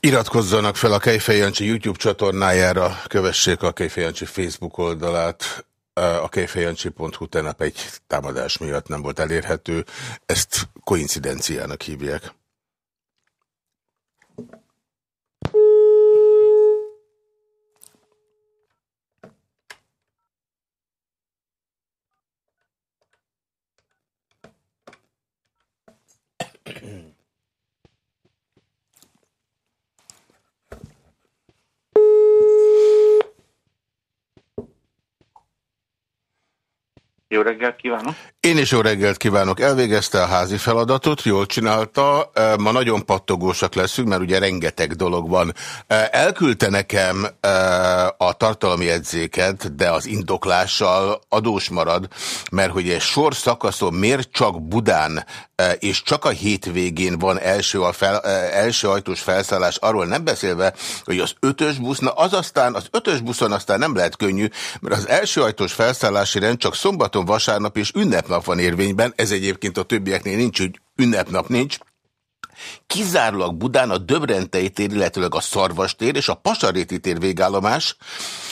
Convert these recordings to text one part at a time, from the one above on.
Iratkozzanak fel a Kejfej Jancsi YouTube csatornájára, kövessék a Kejfej Jancsi Facebook oldalát. A kejfejancsi.hu tegnap egy támadás miatt nem volt elérhető. Ezt koincidenciának hívják. Jó reggelt kívánok! Én is jó reggelt kívánok. Elvégezte a házi feladatot, jól csinálta. Ma nagyon pattogósak leszünk, mert ugye rengeteg dolog van. Elküldte nekem a tartalmi edzéket, de az indoklással adós marad, mert hogy egy sor szakaszon miért csak Budán és csak a hétvégén van első, a fel, első ajtós felszállás, arról nem beszélve, hogy az ötös busz, na az aztán, az ötös buszon aztán nem lehet könnyű, mert az első ajtós felszállási rend csak szombaton, vasárnap és ünnepnap van érvényben, ez egyébként a többieknél nincs, hogy ünnepnap nincs, Kizárólag Budán a Döbrentei tér, illetőleg a Szarvas tér és a Pasaréti tér végállomás,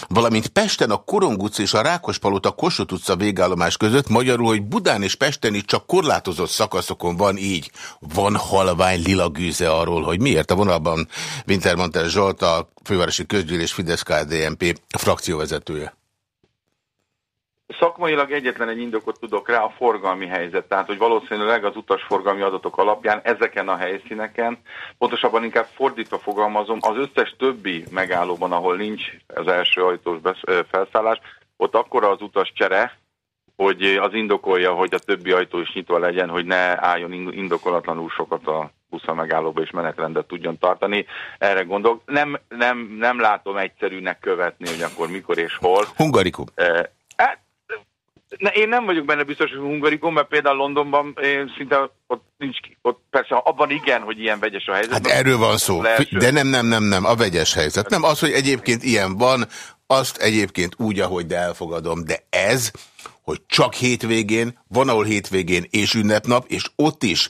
valamint Pesten a Korong utca és a Rákospalota Kossuth utca végállomás között, magyarul, hogy Budán és Pesten is csak korlátozott szakaszokon van így. Van halvány lila gűze arról, hogy miért a vonalban Wintermantel Zsolt, a fővárosi közgyűlés Fidesz-KDNP frakcióvezetője. Szakmailag egyetlen egy indokot tudok rá, a forgalmi helyzet. Tehát, hogy valószínűleg az utasforgalmi adatok alapján ezeken a helyszíneken, pontosabban inkább fordítva fogalmazom, az összes többi megállóban, ahol nincs az első ajtós felszállás, ott akkora az utas csere, hogy az indokolja, hogy a többi ajtó is nyitva legyen, hogy ne álljon indokolatlanul sokat a busza megállóba és menetrendet tudjon tartani. Erre gondolok. Nem, nem, nem látom egyszerűnek követni, hogy akkor mikor és hol. Hungarikum. Hát, ne, én nem vagyok benne biztos, hogy Hungarikon, mert például Londonban én szinte ott nincs, ott persze abban igen, hogy ilyen vegyes a helyzet. Hát erről van szó, de nem, nem, nem, nem, a vegyes helyzet. Nem az, hogy egyébként ilyen van, azt egyébként úgy, ahogy de elfogadom, de ez, hogy csak hétvégén, van ahol hétvégén és ünnepnap, és ott is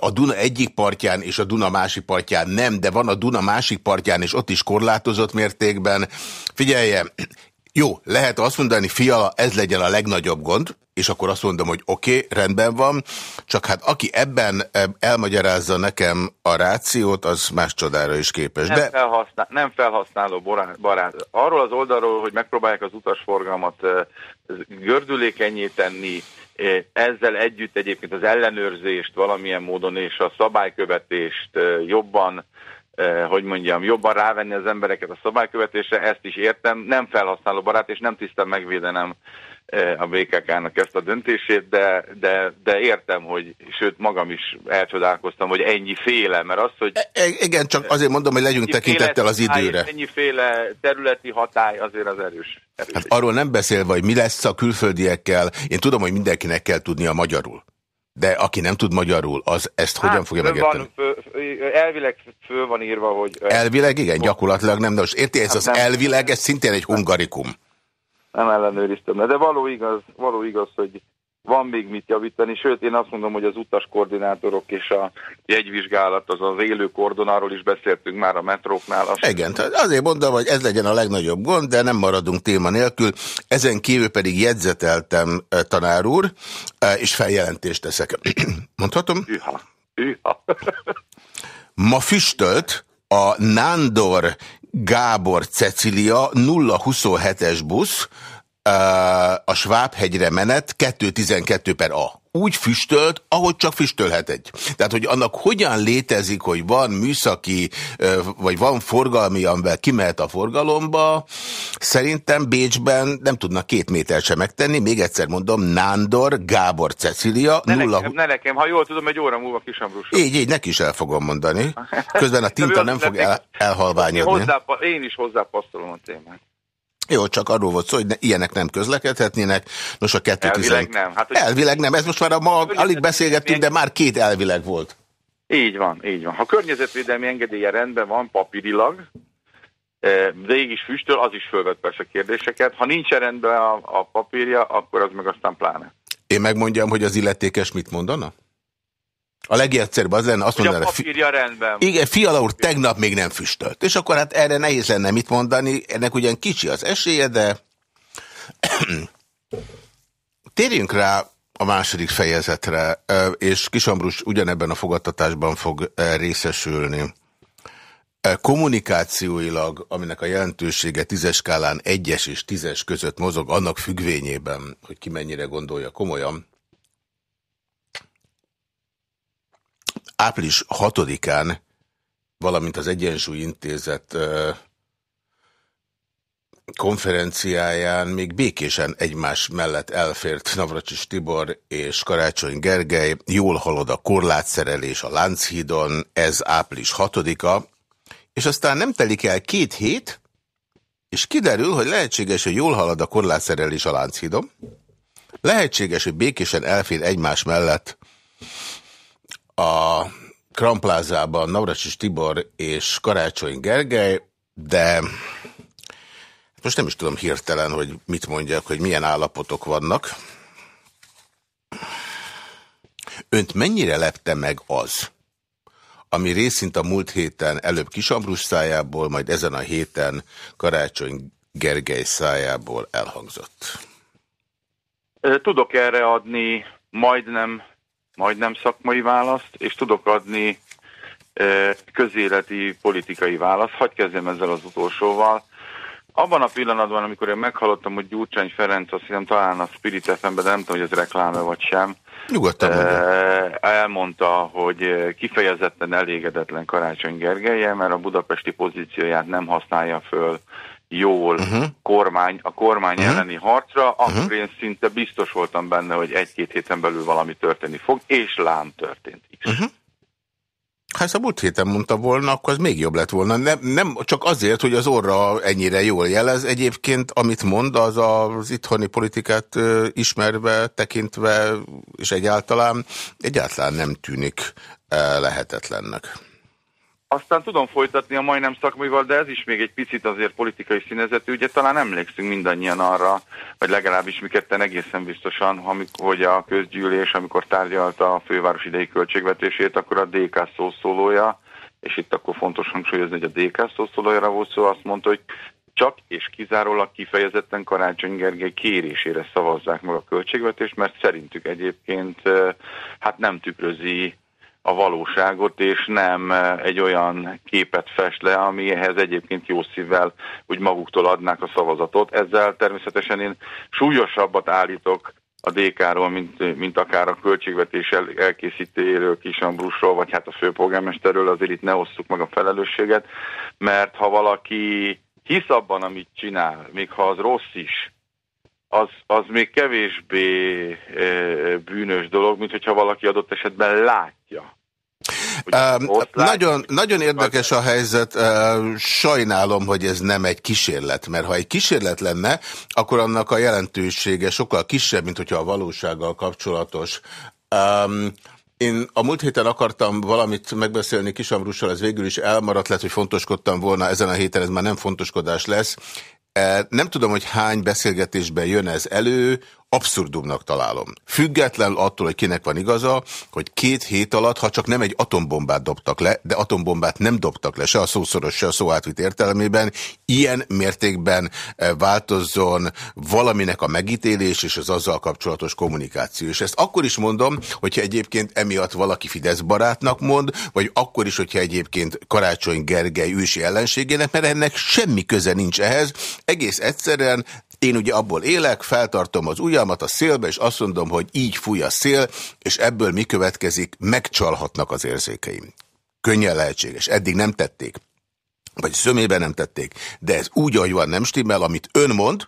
a Duna egyik partján és a Duna másik partján nem, de van a Duna másik partján, és ott is korlátozott mértékben. Figyelje, jó, lehet azt mondani, fiala, ez legyen a legnagyobb gond, és akkor azt mondom, hogy oké, okay, rendben van, csak hát aki ebben elmagyarázza nekem a rációt, az más csodára is képes. Nem, De... felhasznál, nem felhasználó barát, barát. Arról az oldalról, hogy megpróbálják az utasforgalmat gördülékenyé tenni, ezzel együtt egyébként az ellenőrzést valamilyen módon és a szabálykövetést jobban hogy mondjam, jobban rávenni az embereket a szabálykövetésre, ezt is értem, nem felhasználó barát, és nem tisztem megvédenem eh, a BKK-nak ezt a döntését, de, de, de értem, hogy, sőt magam is elcsodálkoztam, hogy ennyi féle, mert az, hogy... E, e igen, csak azért mondom, hogy legyünk tekintettel az időre. Ennyiféle területi hatály azért az erős. erős hát arról nem beszélve, hogy mi lesz a külföldiekkel, én tudom, hogy mindenkinek kell tudnia magyarul. De aki nem tud magyarul, az ezt hát, hogyan fogja megérteni? Van, elvileg föl van írva, hogy... Elvileg, igen, gyakorlatilag nem. De most érti, ez hát az nem, elvileg, ez szintén egy hungarikum. Nem ellenőriztem, de való igaz, való igaz, hogy van még mit javítani, sőt én azt mondom, hogy az utas koordinátorok és a jegyvizsgálat, az az élő kordonáról is beszéltünk már a metróknál. Azt Igen, azért mondom, hogy ez legyen a legnagyobb gond, de nem maradunk téma nélkül. Ezen kívül pedig jegyzeteltem tanár úr, és feljelentést teszek. Mondhatom? Üha. Üha. Ma füstölt a Nándor Gábor Cecilia 027-es busz, a Svábhegyre menet 2.12 per A. Úgy füstölt, ahogy csak füstölhet egy. Tehát, hogy annak hogyan létezik, hogy van műszaki, vagy van forgalmi, amivel kimehet a forgalomba, szerintem Bécsben nem tudnak két méter sem megtenni. Még egyszer mondom, Nándor, Gábor, Cecilia. Ne, nulla... nekem, ne nekem, ha jól tudom, egy óra múlva kisambrus. Így, így, neki is el fogom mondani. Közben a tinta nem fog el, elhalványodni. Hozzá, én is hozzápasztolom a témát. Jó, csak arról volt szó, hogy ne, ilyenek nem közlekedhetnének. Nos, a kettő Elvileg nem. Hát, elvileg nem. Ez most már a ma alig beszélgettünk, de már két elvileg volt. Így van, így van. Ha környezetvédelmi engedélye rendben van papírilag, eh, de így is füstöl, az is fölvet persze kérdéseket. Ha nincs rendben a, a papírja, akkor az meg aztán pláne. Én megmondjam, hogy az illetékes mit mondana? A legegyszerűbb az lenne, azt Hogy mondaná, a papírja rendben. igen, Fiala úr tegnap még nem füstölt. És akkor hát erre nehéz lenne mit mondani, ennek ugyan kicsi az esélye, de térjünk rá a második fejezetre, és Kisambrus ugyanebben a fogadtatásban fog részesülni. Kommunikációilag, aminek a jelentősége tízes skálán egyes és tízes között mozog, annak függvényében, hogy ki mennyire gondolja komolyan, április 6-án, valamint az Egyensúly Intézet konferenciáján még békésen egymás mellett elfért Navracsis Tibor és Karácsony Gergely. Jól halad a korlátszerelés a Lánchídon, ez április 6-a, és aztán nem telik el két hét, és kiderül, hogy lehetséges, hogy jól halad a korlátszerelés a Lánchídon, lehetséges, hogy békésen elfér egymás mellett a Kramplázában Navracsis Tibor és Karácsony Gergely, de most nem is tudom hirtelen, hogy mit mondjak, hogy milyen állapotok vannak. Önt mennyire lepte meg az, ami részint a múlt héten előbb Kisambrus szájából, majd ezen a héten Karácsony Gergely szájából elhangzott? Tudok erre adni majdnem, majdnem szakmai választ, és tudok adni közéleti politikai választ. Hagy kezdjem ezzel az utolsóval. Abban a pillanatban, amikor én meghallottam, hogy Gyurcsány Ferenc, azt hiszem talán a Spirit fm de nem tudom, hogy ez rekláme vagy sem, Nyugodtan mondja. elmondta, hogy kifejezetten elégedetlen Karácsony Gergelye, mert a budapesti pozícióját nem használja föl jól uh -huh. kormány, a kormány uh -huh. elleni harcra, akkor uh -huh. én szinte biztos voltam benne, hogy egy-két héten belül valami történni fog, és lám történt is. Uh -huh. Ha ezt a múlt héten mondta volna, akkor az még jobb lett volna. Nem, nem csak azért, hogy az orra ennyire jól jelez. Egyébként, amit mond, az az itthoni politikát ö, ismerve, tekintve, és egyáltalán, egyáltalán nem tűnik ö, lehetetlennek. Aztán tudom folytatni a majdnem szakmaival, de ez is még egy picit azért politikai színezetű. Ugye talán emlékszünk mindannyian arra, vagy legalábbis mi ketten egészen biztosan, hogy a közgyűlés, amikor tárgyalta a főváros idei költségvetését, akkor a DK szószólója, és itt akkor fontos hangsúlyozni, hogy a DK szószólójára volt szó, azt mondta, hogy csak és kizárólag kifejezetten Karácsony Gergely kérésére szavazzák meg a költségvetést, mert szerintük egyébként hát nem tükrözi a valóságot, és nem eh, egy olyan képet fest le, amihez egyébként jó szívvel úgy maguktól adnák a szavazatot. Ezzel természetesen én súlyosabbat állítok a DK-ról, mint, mint akár a költségvetés el, elkészítőjéről, Kisambrusról, vagy hát a főpolgármesterről, azért itt ne osszuk meg a felelősséget, mert ha valaki hisz abban, amit csinál, még ha az rossz is, az, az még kevésbé e, bűnös dolog, mint hogyha valaki adott esetben látja. Uh, nagyon, nagyon érdekes a helyzet. Uh, sajnálom, hogy ez nem egy kísérlet, mert ha egy kísérlet lenne, akkor annak a jelentősége sokkal kisebb, mint hogyha a valósággal kapcsolatos. Um, én a múlt héten akartam valamit megbeszélni Kisamrussal, ez végül is elmaradt, lehet, hogy fontoskodtam volna, ezen a héten ez már nem fontoskodás lesz. Nem tudom, hogy hány beszélgetésben jön ez elő, abszurdumnak találom. Független attól, hogy kinek van igaza, hogy két hét alatt, ha csak nem egy atombombát dobtak le, de atombombát nem dobtak le, se a szószoros, se a szó átvit értelmében, ilyen mértékben eh, változzon valaminek a megítélés és az azzal kapcsolatos kommunikáció. És ezt akkor is mondom, hogyha egyébként emiatt valaki Fidesz barátnak mond, vagy akkor is, hogyha egyébként Karácsony Gergely ősi ellenségének, mert ennek semmi köze nincs ehhez. Egész egyszerűen én ugye abból élek, feltartom az ujjamat a szélbe, és azt mondom, hogy így fúj a szél, és ebből mi következik, megcsalhatnak az érzékeim. Könnyen lehetséges. Eddig nem tették. Vagy szömében nem tették. De ez úgy, ahogy van, nem stimmel, amit ön mond,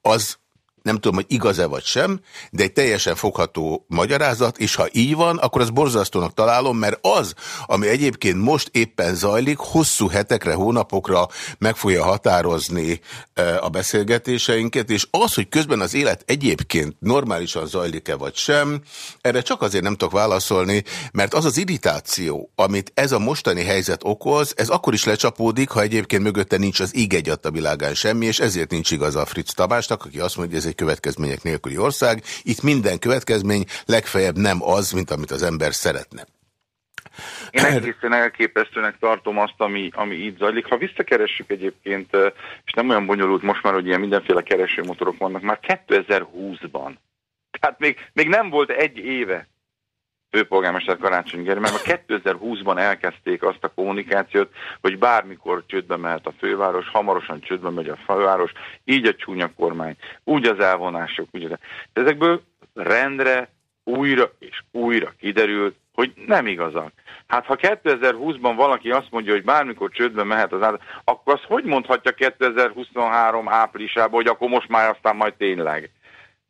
az nem tudom, hogy igaz-e vagy sem, de egy teljesen fogható magyarázat, és ha így van, akkor az borzasztónak találom, mert az, ami egyébként most éppen zajlik, hosszú hetekre, hónapokra meg fogja határozni e, a beszélgetéseinket, és az, hogy közben az élet egyébként normálisan zajlik-e vagy sem, erre csak azért nem tudok válaszolni, mert az az irritáció, amit ez a mostani helyzet okoz, ez akkor is lecsapódik, ha egyébként mögötte nincs az íg a világán semmi, és ezért nincs igaza a Fritz Tamásnak, aki azt mondja, hogy ez egy egy következmények nélküli ország. Itt minden következmény legfeljebb nem az, mint amit az ember szeretne. Én egészen elképesztőnek tartom azt, ami, ami itt zajlik. Ha visszakeressük egyébként, és nem olyan bonyolult most már, hogy ilyen mindenféle keresőmotorok vannak, már 2020-ban. Tehát még, még nem volt egy éve főpolgármester Karácsony Gergely, mert a 2020-ban elkezdték azt a kommunikációt, hogy bármikor csődbe mehet a főváros, hamarosan csődbe megy a főváros, így a csúnya kormány, úgy az elvonások, úgy az... Ezekből rendre újra és újra kiderült, hogy nem igazak. Hát ha 2020-ban valaki azt mondja, hogy bármikor csődbe mehet az állat, akkor azt hogy mondhatja 2023 áprilisában, hogy akkor most már aztán majd tényleg?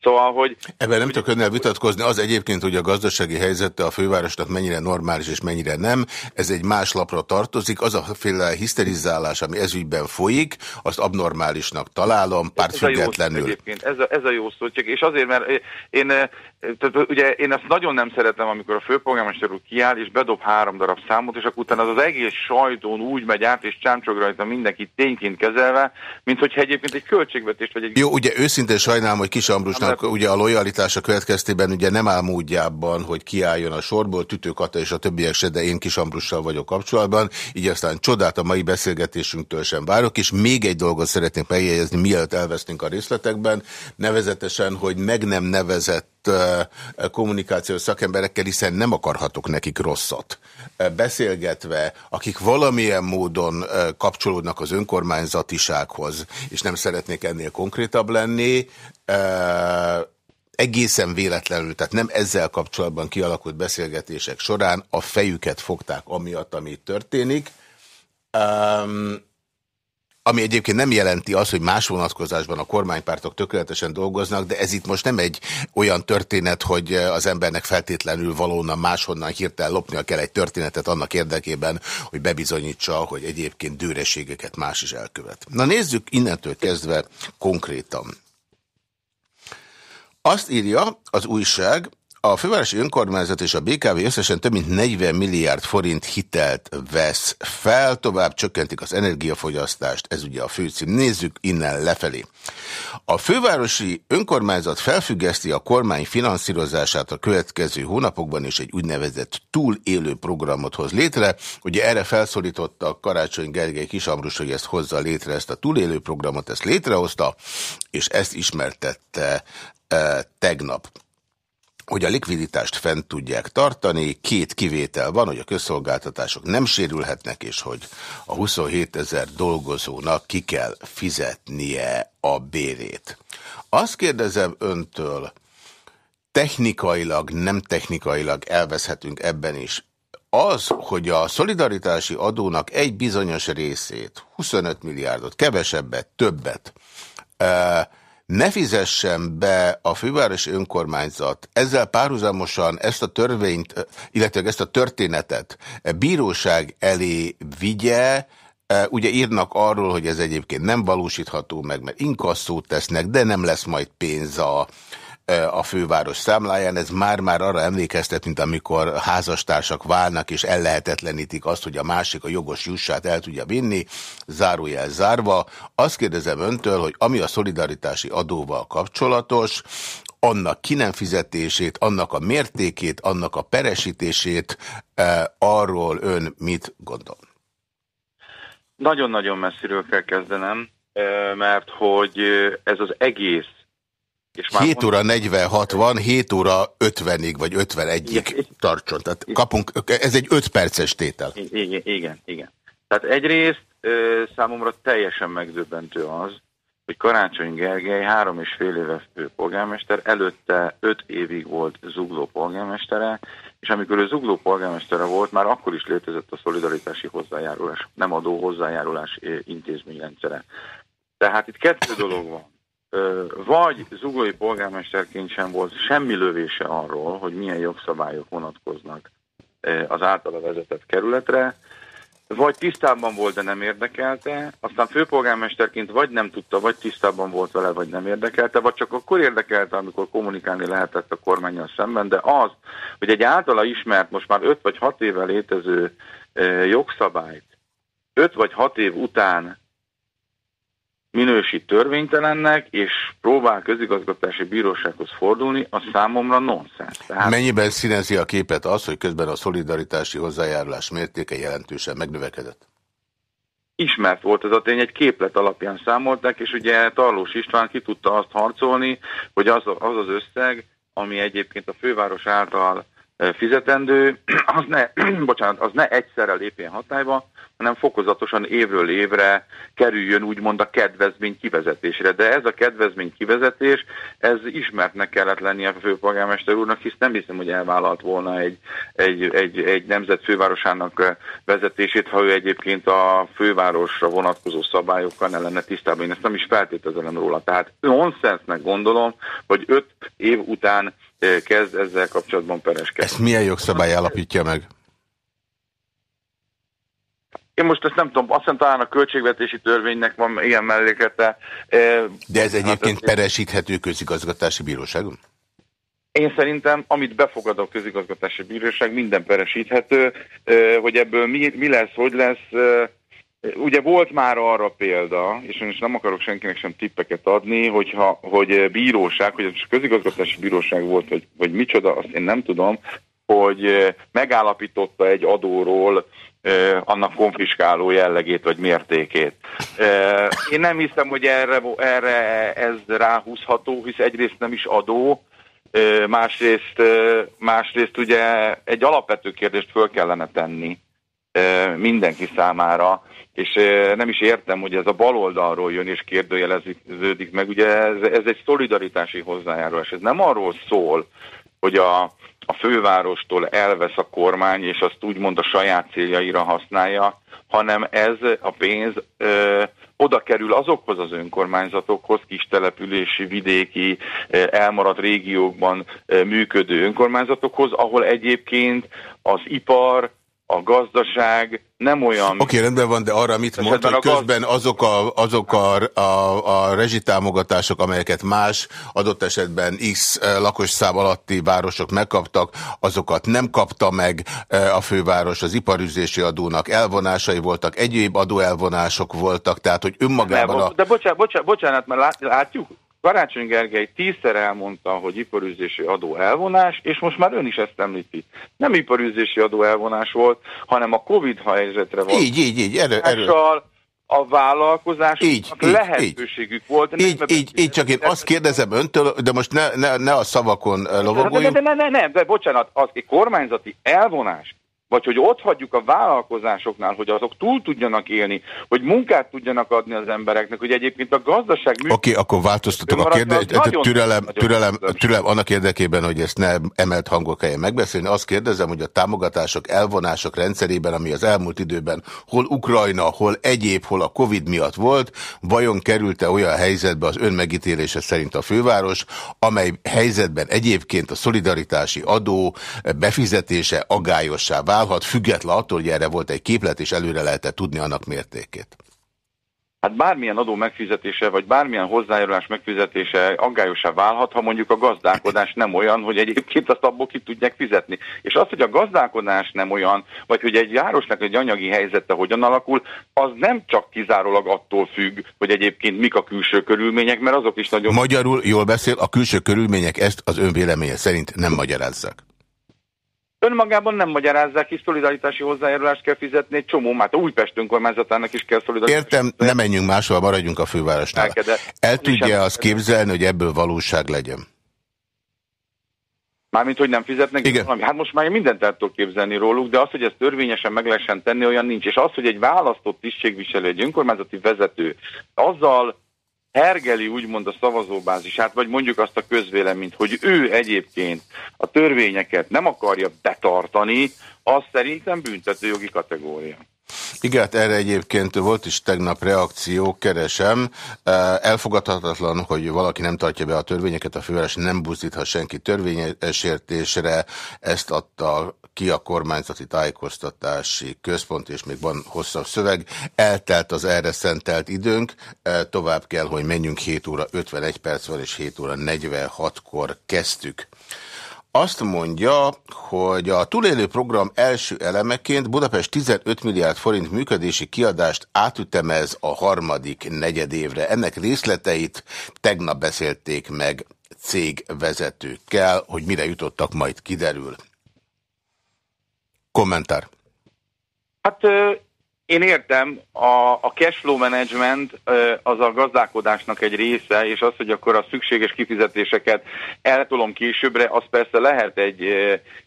Szóval, hogy... Ebben nem tudok önnel vitatkozni, az egyébként, hogy a gazdasági helyzete a fővárosnak mennyire normális és mennyire nem, ez egy más lapra tartozik, az a féle hiszterizálás, ami ezügyben folyik, azt abnormálisnak találom, pártfüggetlenül. Ez, ez, a, ez a jó szó, csak és azért, mert én, tehát ugye én ezt nagyon nem szeretem, amikor a főpolgármester úr kiáll, és bedob három darab számot, és akkor utána az, az egész sajtón úgy megy át, és csámcsog rajta mindenki tényként kezelve, mint hogyha egyébként egy költségvetést vagy egy... Jó, ugye őszintén sajnálom, hogy Kis Ambrusnak Kata, ugye a lojalitása következtében ugye nem áll módjában, hogy kiálljon a sorból, Tütő Kata és a többiek se, de én Kis Ambrussal vagyok kapcsolatban, így aztán csodát a mai beszélgetésünktől sem várok, és még egy dolgot szeretnék megjegyezni, mielőtt elvesztünk a részletekben, nevezetesen, hogy meg nem nevezett kommunikációs szakemberekkel, hiszen nem akarhatok nekik rosszat. Beszélgetve, akik valamilyen módon kapcsolódnak az önkormányzatisághoz, és nem szeretnék ennél konkrétabb lenni, egészen véletlenül, tehát nem ezzel kapcsolatban kialakult beszélgetések során a fejüket fogták amiatt, ami történik. Um, ami egyébként nem jelenti azt, hogy más vonatkozásban a kormánypártok tökéletesen dolgoznak, de ez itt most nem egy olyan történet, hogy az embernek feltétlenül valóna máshonnan hirtelen lopnia kell egy történetet annak érdekében, hogy bebizonyítsa, hogy egyébként dőreségeket más is elkövet. Na nézzük innentől kezdve konkrétan. Azt írja az újság, a fővárosi önkormányzat és a BKV összesen több mint 40 milliárd forint hitelt vesz fel, tovább csökkentik az energiafogyasztást, ez ugye a főcím. Nézzük innen lefelé. A fővárosi önkormányzat felfüggeszti a kormány finanszírozását a következő hónapokban, és egy úgynevezett túlélő programot hoz létre. Ugye erre felszólította Karácsony Gergely Kisamrus, hogy ezt hozza létre, ezt a túlélő programot, ezt létrehozta, és ezt ismertette e, tegnap hogy a likviditást fent tudják tartani. Két kivétel van, hogy a közszolgáltatások nem sérülhetnek, és hogy a 27 ezer dolgozónak ki kell fizetnie a bérét. Azt kérdezem öntől, technikailag, nem technikailag elveszhetünk ebben is. Az, hogy a szolidaritási adónak egy bizonyos részét, 25 milliárdot, kevesebbet, többet, ne fizessen be a fővárosi önkormányzat. Ezzel párhuzamosan ezt a törvényt, illetve ezt a történetet bíróság elé vigye, Ugye írnak arról, hogy ez egyébként nem valósítható meg, mert inkasszót tesznek, de nem lesz majd pénz a, a főváros számláján, ez már-már arra emlékeztet, mint amikor házastársak válnak és ellehetetlenítik azt, hogy a másik a jogos jussát el tudja vinni, zárójel zárva. Azt kérdezem öntől, hogy ami a szolidaritási adóval kapcsolatos, annak ki fizetését, annak a mértékét, annak a peresítését, arról ön mit gondol? Nagyon-nagyon messziről kell kezdenem, mert hogy ez az egész és már 7 óra 46 van, 7 óra 50-ig vagy 51-ig tartson. Tehát kapunk, ez egy 5 perces tétel. Igen, igen, igen. Tehát egyrészt számomra teljesen megdöbbentő az, hogy Karácsony Gergely három és fél éve polgármester, előtte öt évig volt zugló polgármestere, és amikor ő zugló polgármestere volt, már akkor is létezett a szolidaritási hozzájárulás, nem adó hozzájárulás intézményrendszere. Tehát itt kettő dolog van vagy zuglói polgármesterként sem volt semmi lövése arról, hogy milyen jogszabályok vonatkoznak az általa vezetett kerületre, vagy tisztában volt, de nem érdekelte, aztán főpolgármesterként vagy nem tudta, vagy tisztában volt vele, vagy nem érdekelte, vagy csak akkor érdekelte, amikor kommunikálni lehetett a kormányjal szemben, de az, hogy egy általa ismert, most már 5 vagy 6 éve létező jogszabályt 5 vagy 6 év után minősít törvénytelennek, és próbál közigazgatási bírósághoz fordulni, az számomra nonsens. Tehát... Mennyiben színezi a képet az, hogy közben a szolidaritási hozzájárulás mértéke jelentősen megnövekedett? Ismert volt ez a tény, egy képlet alapján számolták, és ugye Tarlós István ki tudta azt harcolni, hogy az az, az összeg, ami egyébként a főváros által fizetendő, az ne, bocsánat, az ne egyszerre lépjen hatályba, hanem fokozatosan évről évre kerüljön úgymond a kedvezmény kivezetésre. De ez a kedvezmény kivezetés, ez ismertnek kellett lennie a főpolgármester úrnak, hisz nem hiszem, hogy elvállalt volna egy, egy, egy, egy nemzet fővárosának vezetését, ha ő egyébként a fővárosra vonatkozó szabályokkal ne lenne tisztában. Én ezt nem is feltételezem róla. Tehát nonsensnek gondolom, hogy öt év után kezd ezzel kapcsolatban pereskedni. Ezt milyen jogszabály alapítja meg? Én most ezt nem tudom, azt hiszem talán a költségvetési törvénynek van ilyen mellékete. De ez egyébként hát, peresíthető közigazgatási bíróságon? Én szerintem, amit befogad a közigazgatási bíróság, minden peresíthető, hogy ebből mi, mi lesz, hogy lesz. Ugye volt már arra példa, és én is nem akarok senkinek sem tippeket adni, hogyha, hogy bíróság, hogy ez közigazgatási bíróság volt, vagy, vagy micsoda, azt én nem tudom, hogy megállapította egy adóról annak konfiskáló jellegét vagy mértékét. Én nem hiszem, hogy erre, erre ez ráhúzható, hisz egyrészt nem is adó, másrészt, másrészt ugye egy alapvető kérdést föl kellene tenni mindenki számára, és nem is értem, hogy ez a baloldalról jön és kérdőjeleződik meg. Ugye ez, ez egy szolidaritási hozzájárulás. Ez nem arról szól, hogy a, a fővárostól elvesz a kormány, és azt úgymond a saját céljaira használja, hanem ez a pénz ö, oda kerül azokhoz az önkormányzatokhoz, kis települési, vidéki, elmaradt régiókban működő önkormányzatokhoz, ahol egyébként az ipar, a gazdaság nem olyan... Oké, okay, rendben van, de arra mit mond, hogy közben azok, a, azok a, a, a rezsitámogatások, amelyeket más adott esetben X eh, lakosszám alatti városok megkaptak, azokat nem kapta meg eh, a főváros, az iparüzési adónak elvonásai voltak, egyéb adóelvonások voltak, tehát hogy önmagában a... De bocsánat, bocsánat, bocsánat mert látjuk, Karácsony Gergely tízszer elmondta, hogy iparűzési adó elvonás, és most már ön is ezt említi. Nem iparűzési adó elvonás volt, hanem a Covid helyzetre volt. Így, így, így. Erő, erő. A vállalkozásoknak lehetőségük így, volt. Így, így, így, csak én azt kérdezem öntől, de most ne, ne, ne a szavakon lovagoljunk. De, de, de, de, de, de bocsánat, az egy kormányzati elvonás vagy hogy ott hagyjuk a vállalkozásoknál, hogy azok túl tudjanak élni, hogy munkát tudjanak adni az embereknek, hogy egyébként a gazdaság... Oké, okay, akkor változtatok a kérdést. Türelem, türelem, türelem annak érdekében, hogy ezt ne emelt hangok helyen megbeszélni. Azt kérdezem, hogy a támogatások, elvonások rendszerében, ami az elmúlt időben hol Ukrajna, hol egyéb, hol a Covid miatt volt, vajon került-e olyan helyzetbe az ön megítélése szerint a főváros, amely helyzetben egyébként a szolidaritási adó befizetése agályossá vált, válhat, független attól, hogy erre volt egy képlet, és előre lehetett tudni annak mértékét? Hát bármilyen adó megfizetése, vagy bármilyen hozzájárulás megfizetése aggályosá válhat, ha mondjuk a gazdálkodás nem olyan, hogy egyébként azt abból ki tudják fizetni. És az, hogy a gazdálkodás nem olyan, vagy hogy egy járosnak egy anyagi helyzete hogyan alakul, az nem csak kizárólag attól függ, hogy egyébként mik a külső körülmények, mert azok is nagyon... Magyarul jól beszél, a külső körülmények ezt az önvéleménye szerint nem magyarázzák önmagában nem magyarázzák ki, szolidaritási hozzájárulást kell fizetni, egy csomó, hát Újpest önkormányzatának is kell szolidaritási. Értem, nem menjünk máshol, maradjunk a fővárosnál. El tudja azt képzelni, hogy ebből valóság legyen? Mármint, hogy nem fizetnek Igen. valami. Hát most már mindent el tudok képzelni róluk, de az, hogy ezt törvényesen meg lehessen tenni, olyan nincs. És az, hogy egy választott tisztségviselő, egy önkormányzati vezető azzal hergeli úgymond a szavazóbázisát, vagy mondjuk azt a közvéleményt, hogy ő egyébként a törvényeket nem akarja betartani, az szerintem büntetőjogi kategória. Igen, hát erre egyébként volt is tegnap reakció, keresem. Elfogadhatatlan, hogy valaki nem tartja be a törvényeket, a főváros nem buzdíthat senki törvényesértésre. Ezt adta ki a kormányzati tájékoztatási központ, és még van hosszabb szöveg. Eltelt az erre szentelt időnk, tovább kell, hogy menjünk 7 óra 51 perc van, és 7 óra 46-kor kezdtük. Azt mondja, hogy a túlélő program első elemeként Budapest 15 milliárd forint működési kiadást átütemez a harmadik negyedévre. Ennek részleteit tegnap beszélték meg cégvezetőkkel, hogy mire jutottak, majd kiderül. Kommentár. Hát én értem, a, a cashflow management az a gazdálkodásnak egy része, és az, hogy akkor a szükséges kifizetéseket eltolom későbbre, az persze lehet egy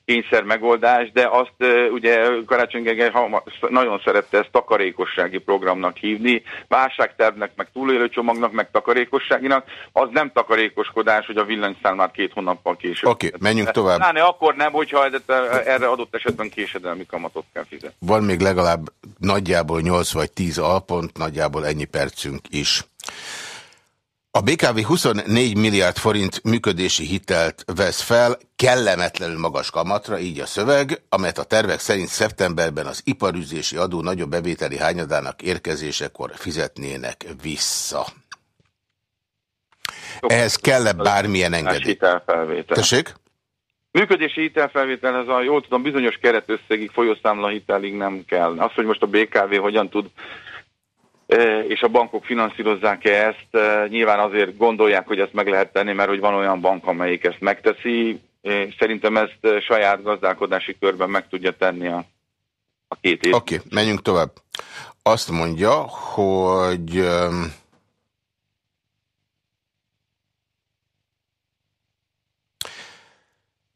kényszer megoldás, de azt ugye Karácsony Gergely nagyon szerette ezt takarékossági programnak hívni, válságtervnek, meg túlélő csomagnak, meg takarékosságinak, az nem takarékoskodás, hogy a villanyszámlát két hónappal később. Oké, okay, menjünk tovább. Láne, akkor nem, hogyha erre adott esetben késedelmi kamatot kell fizetni. Van még legalább nagyjából 8 vagy 10 alpont, nagyjából ennyi percünk is. A BKV 24 milliárd forint működési hitelt vesz fel, kellemetlenül magas kamatra, így a szöveg, amelyet a tervek szerint szeptemberben az iparüzési adó nagyobb bevételi hányadának érkezésekor fizetnének vissza. Ehhez kell-e bármilyen engedély? Tessék? Működési hitelfelvétel, ez a jól tudom, bizonyos keretösszegig, folyószámla hitelig nem kell. Az, hogy most a BKV hogyan tud és a bankok finanszírozzák-e ezt, nyilván azért gondolják, hogy ezt meg lehet tenni, mert hogy van olyan bank, amelyik ezt megteszi. Szerintem ezt saját gazdálkodási körben meg tudja tenni a, a két év. Oké, okay, menjünk tovább. Azt mondja, hogy...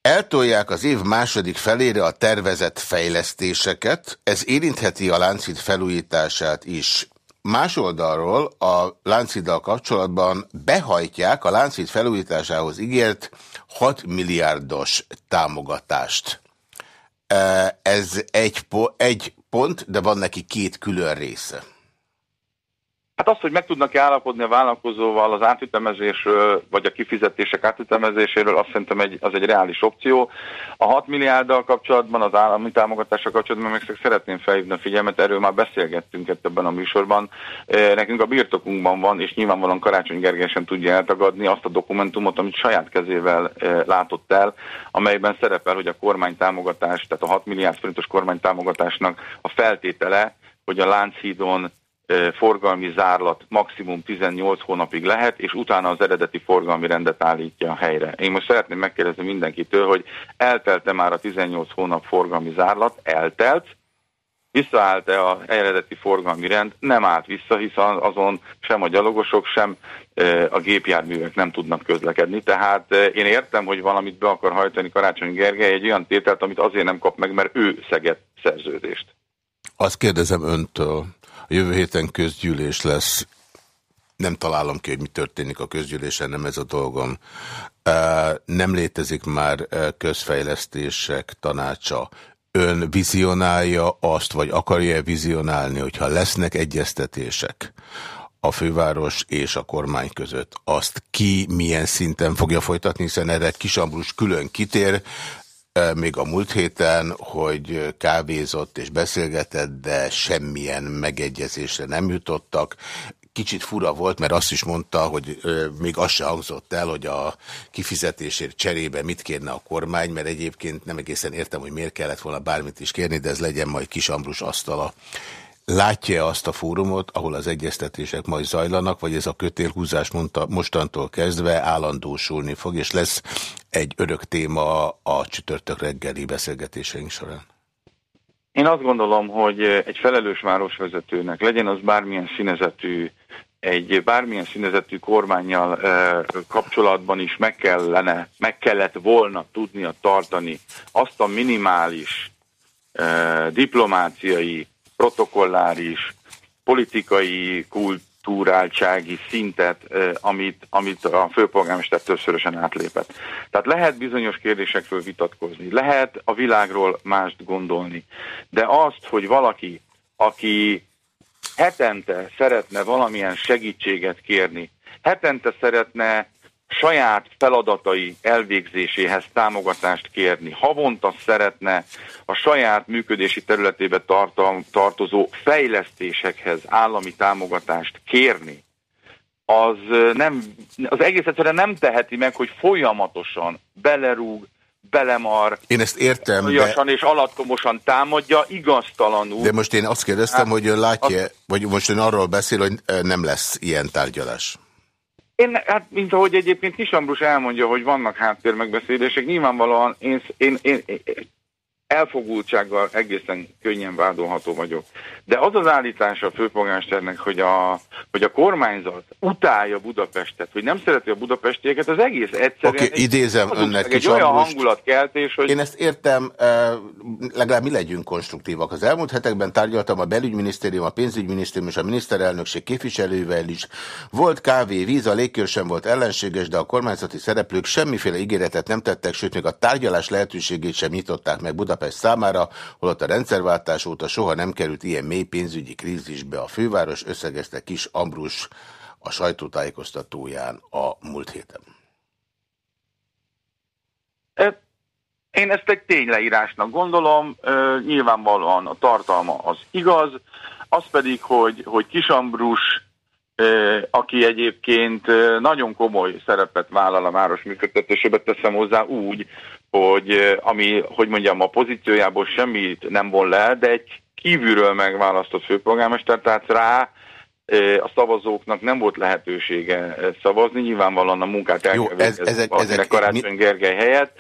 Eltolják az év második felére a tervezett fejlesztéseket, ez érintheti a láncid felújítását is. Más oldalról a Lánciddal kapcsolatban behajtják a Láncid felújításához ígért 6 milliárdos támogatást. Ez egy, po egy pont, de van neki két külön része. Hát az, hogy meg tudnak-e állapodni a vállalkozóval az átütemezésről, vagy a kifizetések átütemezéséről, azt szerintem egy, az egy reális opció. A 6 milliárddal kapcsolatban, az állami támogatással kapcsolatban meg szeretném felhívni a figyelmet, erről már beszélgettünk ebben a műsorban. E, nekünk a birtokunkban van, és nyilvánvalóan Karácsony Gergely sem tudja eltagadni azt a dokumentumot, amit saját kezével e, látott el, amelyben szerepel, hogy a kormánytámogatás, tehát a 6 milliárd forintos kormánytámogatásnak a feltétele, hogy a Lánchídon forgalmi zárlat maximum 18 hónapig lehet, és utána az eredeti forgalmi rendet állítja a helyre. Én most szeretném megkérdezni mindenkitől, hogy eltelte már a 18 hónap forgalmi zárlat, eltelt, visszaállt-e az eredeti forgalmi rend, nem állt vissza, hiszen azon sem a gyalogosok, sem a gépjárművek nem tudnak közlekedni. Tehát én értem, hogy valamit be akar hajtani Karácsony Gergely, egy olyan tételt, amit azért nem kap meg, mert ő szegett szerződést. Azt kérdezem öntől, jövő héten közgyűlés lesz. Nem találom ki, hogy mi történik a közgyűlésen, nem ez a dolgom. Nem létezik már közfejlesztések tanácsa. Ön vizionálja azt, vagy akarja vizionálni, hogyha lesznek egyeztetések a főváros és a kormány között, azt ki milyen szinten fogja folytatni, hiszen erre Kisambrus külön kitér, még a múlt héten, hogy kávézott és beszélgetett, de semmilyen megegyezésre nem jutottak. Kicsit fura volt, mert azt is mondta, hogy még az se hangzott el, hogy a kifizetésért cserébe mit kérne a kormány, mert egyébként nem egészen értem, hogy miért kellett volna bármit is kérni, de ez legyen majd Kis Ambrus asztala. Látja azt a fórumot, ahol az egyeztetések majd zajlanak, vagy ez a kötélhúzás mondta, mostantól kezdve állandósulni fog, és lesz egy örök téma a csütörtök reggeli beszélgetéseink során? Én azt gondolom, hogy egy felelős városvezetőnek, legyen az bármilyen színezetű, egy bármilyen színezetű kormányjal e, kapcsolatban is meg kellene, meg kellett volna tudnia tartani azt a minimális e, diplomáciai protokolláris, politikai kultúráltsági szintet, amit, amit a főpolgármester többszörösen átlépett. Tehát lehet bizonyos kérdésekről vitatkozni, lehet a világról mást gondolni, de azt, hogy valaki, aki hetente szeretne valamilyen segítséget kérni, hetente szeretne saját feladatai elvégzéséhez támogatást kérni, havonta szeretne a saját működési területébe tartozó fejlesztésekhez állami támogatást kérni, az, nem, az egész egyszerűen nem teheti meg, hogy folyamatosan belerúg belemar, én ezt értem, de... és alattomosan támadja, igaztalanul. De most én azt kérdeztem, hát, hogy ön látja, azt... vagy most ön arról beszél, hogy nem lesz ilyen tárgyalás. Én, hát, mint ahogy egyébként Kisambrus elmondja, hogy vannak háttérmegbeszélések, nyilvánvalóan én, én, én, én elfogultsággal egészen könnyen vádolható vagyok. De az az állítása a főpolgármesternek, hogy a, hogy a kormányzat utálja Budapestet, hogy nem szereti a budapestieket, az egész egyszerűen... Okay, idézem egy, önnek egy olyan hangulatkeltés, hogy... Én ezt értem, legalább mi legyünk konstruktívak. Az elmúlt hetekben tárgyaltam a belügyminisztérium, a pénzügyminisztérium és a miniszterelnökség képviselővel is. Volt kávé, víz, a légkör sem volt ellenséges, de a kormányzati szereplők semmiféle ígéretet nem tettek, sőt még a tárgyalás lehetőségét sem nyitották meg Budapest Budapest számára, holott a rendszerváltás óta soha nem került ilyen mély pénzügyi krízisbe a főváros, összegezte Kis Ambrus a sajtótájékoztatóján a múlt héten. Én ezt egy tényleírásnak gondolom, nyilvánvalóan a tartalma az igaz, az pedig, hogy, hogy Kisambrus, aki egyébként nagyon komoly szerepet vállal a város működtetésébe, teszem hozzá úgy, hogy ami, hogy mondjam, a pozíciójából semmit nem von le, de egy kívülről megválasztott főpolgármester, tehát rá a szavazóknak nem volt lehetősége szavazni, nyilvánvalóan a munkát el kell végezni ezek, Karácsony mi... Gergely helyett,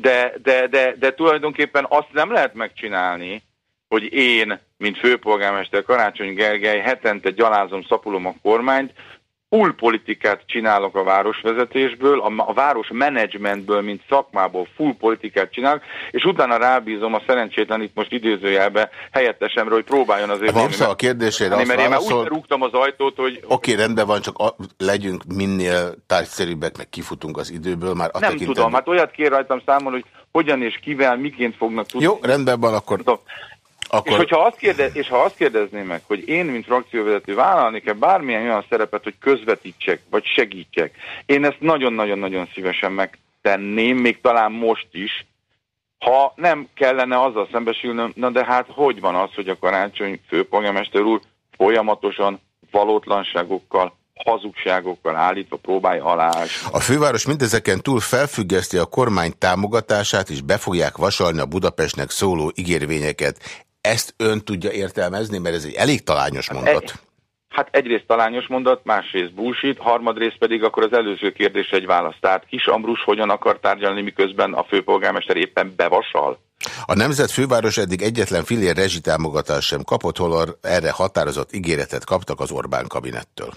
de, de, de, de tulajdonképpen azt nem lehet megcsinálni, hogy én, mint főpolgármester Karácsony Gergely hetente gyalázom, szapulom a kormányt, full politikát csinálok a városvezetésből, a, a város menedzsmentből, mint szakmából full politikát csinálok, és utána rábízom a szerencsétlen itt most idézőjelbe helyettesemről, hogy próbáljon azért... Hát nem a kérdésére azt Mert én már úgy rúgtam az ajtót, hogy... Oké, okay, rendben van, csak a, legyünk minél tárgyszerűbbek, meg kifutunk az időből. Már a nem tudom, hát olyat kér rajtam számon, hogy hogyan és kivel, miként fognak tudni. Jó, rendben van, akkor... Akkor... És, hogyha azt kérdez, és ha azt kérdezném meg, hogy én, mint frakcióvezető vállalni kell bármilyen olyan szerepet, hogy közvetítsek, vagy segítsek, én ezt nagyon-nagyon-nagyon szívesen megtenném, még talán most is, ha nem kellene azzal szembesülnöm, na de hát hogy van az, hogy a karácsony főpolgármester úr folyamatosan valótlanságokkal, hazugságokkal állítva próbálja aláásni. A főváros mindezeken túl felfüggeszti a kormány támogatását, és be fogják vasalni a Budapestnek szóló ígérvényeket. Ezt ön tudja értelmezni, mert ez egy elég talányos mondat. E, hát egyrészt talányos mondat, másrészt bullshit, harmadrészt pedig akkor az előző kérdés egy válasz. Tehát Kis Ambrus hogyan akar tárgyalni, miközben a főpolgármester éppen bevasal? A nemzet főváros eddig egyetlen fillér rezsitámogatást sem kapott, hol erre határozott ígéretet kaptak az Orbán kabinettől.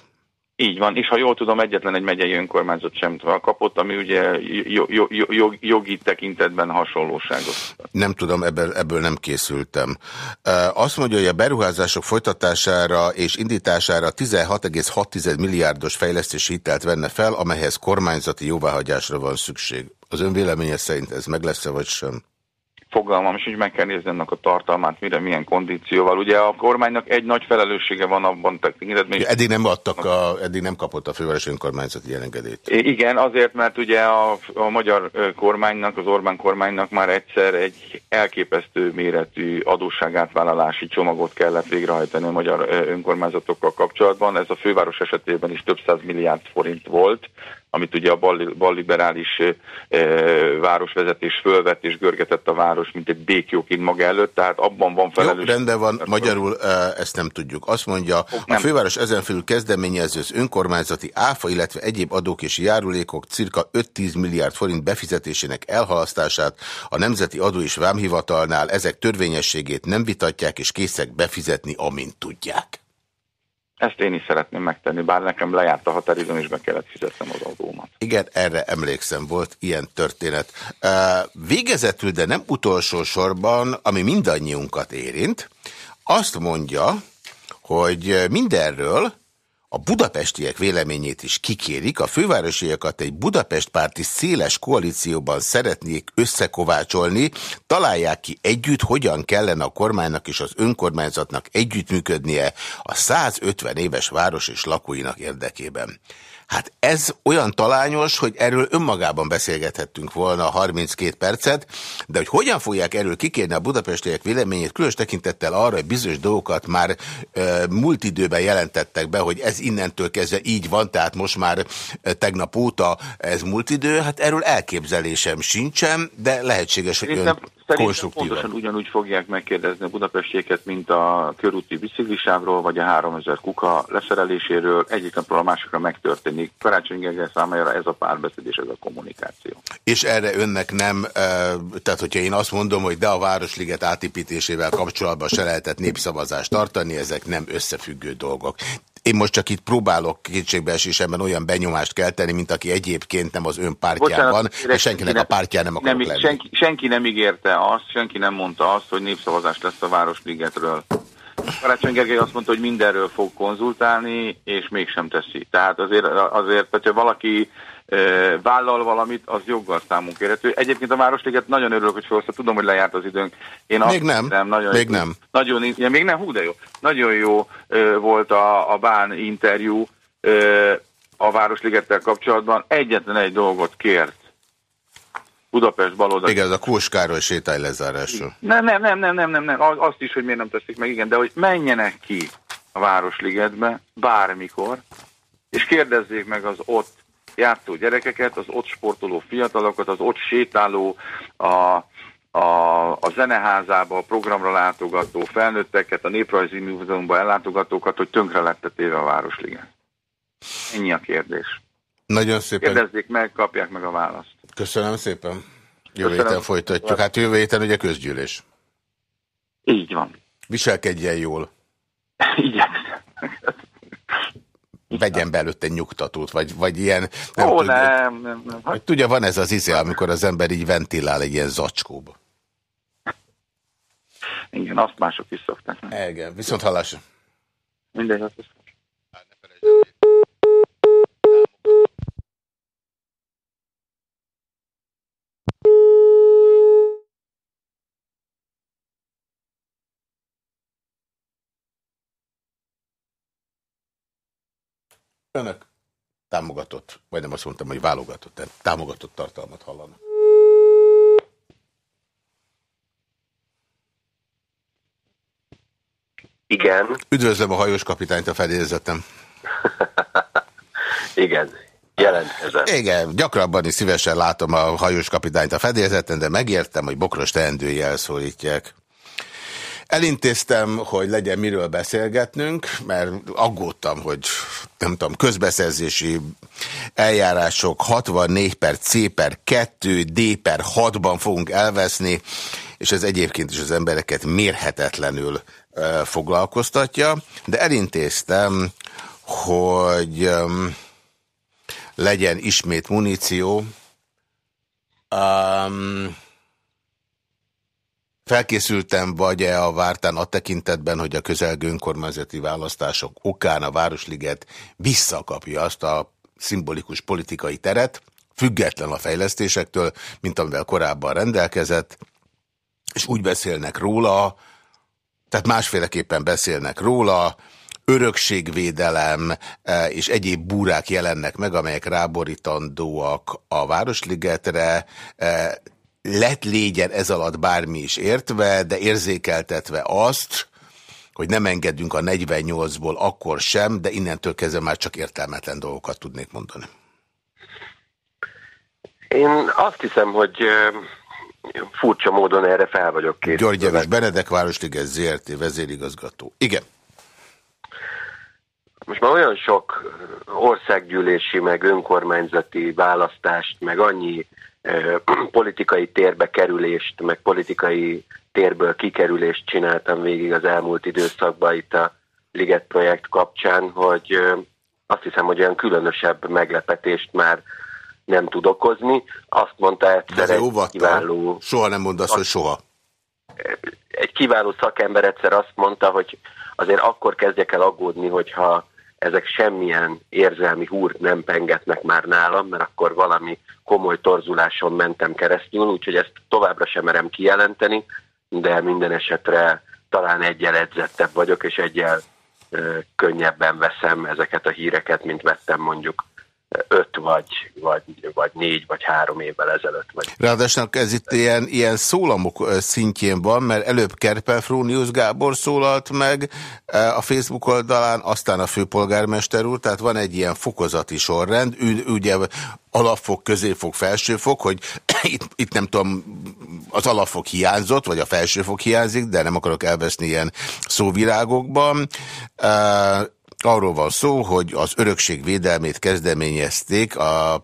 Így van, és ha jól tudom, egyetlen egy megyei önkormányzat sem kapott, ami ugye jogi tekintetben hasonlóságos. Nem tudom, ebből, ebből nem készültem. Azt mondja, hogy a beruházások folytatására és indítására 16,6 milliárdos fejlesztési hitelt venne fel, amelyhez kormányzati jóváhagyásra van szükség. Az ön véleménye szerint ez meg lesz-e vagy sem? Fogalmam hogy meg kell nézni ennek a tartalmát, mire, milyen kondícióval. Ugye a kormánynak egy nagy felelőssége van abban tekintetben. Ja, eddig nem adtak, a, eddig nem kapott a fővárosi önkormányzati jelengedét. Igen, azért, mert ugye a, a magyar kormánynak, az Orbán kormánynak már egyszer egy elképesztő méretű adósságátvállalási csomagot kellett végrehajtani a magyar önkormányzatokkal kapcsolatban. Ez a főváros esetében is több száz milliárd forint volt, amit ugye a balliberális városvezetés fölvett és görgetett a város, mint egy békjóként maga előtt, tehát abban van felelősség. Jó, rendben van, magyarul ezt nem tudjuk. Azt mondja, a főváros ezen felül kezdeményező az önkormányzati áfa, illetve egyéb adók és járulékok cirka 5-10 milliárd forint befizetésének elhalasztását a Nemzeti Adó és Vámhivatalnál ezek törvényességét nem vitatják és készek befizetni, amint tudják. Ezt én is szeretném megtenni, bár nekem lejárt a határidőn, és be kellett fizetnem az adómat. Igen, erre emlékszem, volt ilyen történet. Végezetül, de nem utolsó sorban, ami mindannyiunkat érint, azt mondja, hogy mindenről a budapestiek véleményét is kikérik, a fővárosiakat egy Budapest párti széles koalícióban szeretnék összekovácsolni, találják ki együtt, hogyan kellene a kormánynak és az önkormányzatnak együttműködnie a 150 éves város és lakóinak érdekében. Hát ez olyan talányos, hogy erről önmagában beszélgethettünk volna 32 percet, de hogy hogyan fogják erről kikérni a budapestiek véleményét, különös tekintettel arra, hogy bizonyos dolgokat már e, múlt időben jelentettek be, hogy ez innentől kezdve így van, tehát most már e, tegnap óta ez múlt idő, hát erről elképzelésem sincsen, de lehetséges, hogy ön Szerintem pontosan ugyanúgy fogják megkérdezni a budapestieket, mint a körúti biciklisávról, vagy a 3000 kuka leszereléséről. Egyik napról a másikra megtörténik. Karácsony Gergely számára ez a párbeszéd és ez a kommunikáció. És erre önnek nem, tehát hogyha én azt mondom, hogy de a Városliget átépítésével kapcsolatban se lehetett népszavazást tartani, ezek nem összefüggő dolgok. Én most csak itt próbálok kétségbeesésemben olyan benyomást kelteni, mint aki egyébként nem az ön pártján van, és senkinek a pártján nem akarok nem, lenni. Senki, senki nem ígérte azt, senki nem mondta azt, hogy népszavazás lesz a Városligetről. Karácsony Gergely azt mondta, hogy mindenről fog konzultálni, és mégsem teszi. Tehát azért, azért hogyha valaki vállal valamit, az joggal számunk érhető. Egyébként a Városliget nagyon örülök, hogy felhozta, tudom, hogy lejárt az időnk. Én még nem, hiszem, nagyon még jó, nem. Nagyon, ja, még nem, hú de jó. Nagyon jó ö, volt a, a Bán interjú ö, a Városligettel kapcsolatban. Egyetlen egy dolgot kért. Budapest baloldal. Igen, ez a Kóskároly sétály lezárásról. Nem, nem, nem, nem, nem, nem, nem, azt is, hogy miért nem teszik meg, igen, de hogy menjenek ki a Városligetbe bármikor, és kérdezzék meg az ott játszó gyerekeket, az ott sportoló fiatalokat, az ott sétáló, a, a, a zeneházába, a programra látogató felnőtteket, a Néprajzi Múzeumban ellátogatókat, hogy tönkre lett téve a Városliget. Ennyi a kérdés. Nagyon szépen. Kérdezzék meg, kapják meg a választ. Köszönöm szépen. Jövő héten folytatjuk. Hát jövő héten ugye közgyűlés. Így van. Viselkedjen jól. Igyekszem vegyen be előtte nyugtatót, vagy, vagy ilyen... Nem, Ó, tudja, nem, nem, nem. Hát... Tudja, van ez az izé, amikor az ember így ventilál egy ilyen zacskóba. Igen, azt mások is szokták. Igen, viszont hallásra. Mindegy, azt Önök támogatott, vagy nem azt mondtam, hogy válogatott, de támogatott tartalmat hallanak. Igen. Üdvözlöm a hajós kapitányt a fedélzetem. Igen, jelentkezem. Igen, gyakrabban is szívesen látom a hajós kapitányt a fedélzeten, de megértem, hogy bokros teendőjel szólítják. Elintéztem, hogy legyen miről beszélgetnünk, mert aggódtam, hogy nem tudom, közbeszerzési eljárások 64 per C per 2, D per 6-ban fogunk elveszni, és ez egyébként is az embereket mérhetetlenül uh, foglalkoztatja, de elintéztem, hogy um, legyen ismét muníció. Um, Felkészültem vagy-e a vártán a tekintetben, hogy a közelgő önkormányzati választások okán a Városliget visszakapja azt a szimbolikus politikai teret, független a fejlesztésektől, mint amivel korábban rendelkezett, és úgy beszélnek róla, tehát másféleképpen beszélnek róla, örökségvédelem e, és egyéb búrák jelennek meg, amelyek ráborítandóak a Városligetre, e, lett légyen ez alatt bármi is értve, de érzékeltetve azt, hogy nem engedünk a 48-ból akkor sem, de innentől kezdve már csak értelmetlen dolgokat tudnék mondani. Én azt hiszem, hogy furcsa módon erre fel vagyok készülve. György Javis Benedek, Városliges ZRT vezérigazgató. Igen. Most már olyan sok országgyűlési, meg önkormányzati választást, meg annyi politikai térbe kerülést, meg politikai térből kikerülést csináltam végig az elmúlt időszakban itt a Liget projekt kapcsán, hogy azt hiszem, hogy olyan különösebb meglepetést már nem tud okozni. Azt mondta egyszer egy kiváló... Soha nem mondasz, hogy soha. Egy kiváló szakember egyszer azt mondta, hogy azért akkor kezdjek el aggódni, hogyha ezek semmilyen érzelmi húrt nem pengetnek már nálam, mert akkor valami komoly torzuláson mentem keresztül, úgyhogy ezt továbbra sem merem kijelenteni, de minden esetre talán egyel edzettebb vagyok, és egyel ö, könnyebben veszem ezeket a híreket, mint vettem mondjuk öt vagy, vagy, vagy négy vagy három évvel ezelőtt. Vagy. Ráadásul ez itt ilyen, ilyen szólamok szintjén van, mert előbb Kerpel Frónius Gábor szólalt meg a Facebook oldalán, aztán a főpolgármester úr, tehát van egy ilyen fokozati sorrend, ő, ugye alapfok, középfok, felsőfok, hogy itt, itt nem tudom, az alapfok hiányzott, vagy a felsőfok hiányzik, de nem akarok elveszni ilyen szóvirágokban. Arról van szó, hogy az örökség védelmét kezdeményezték a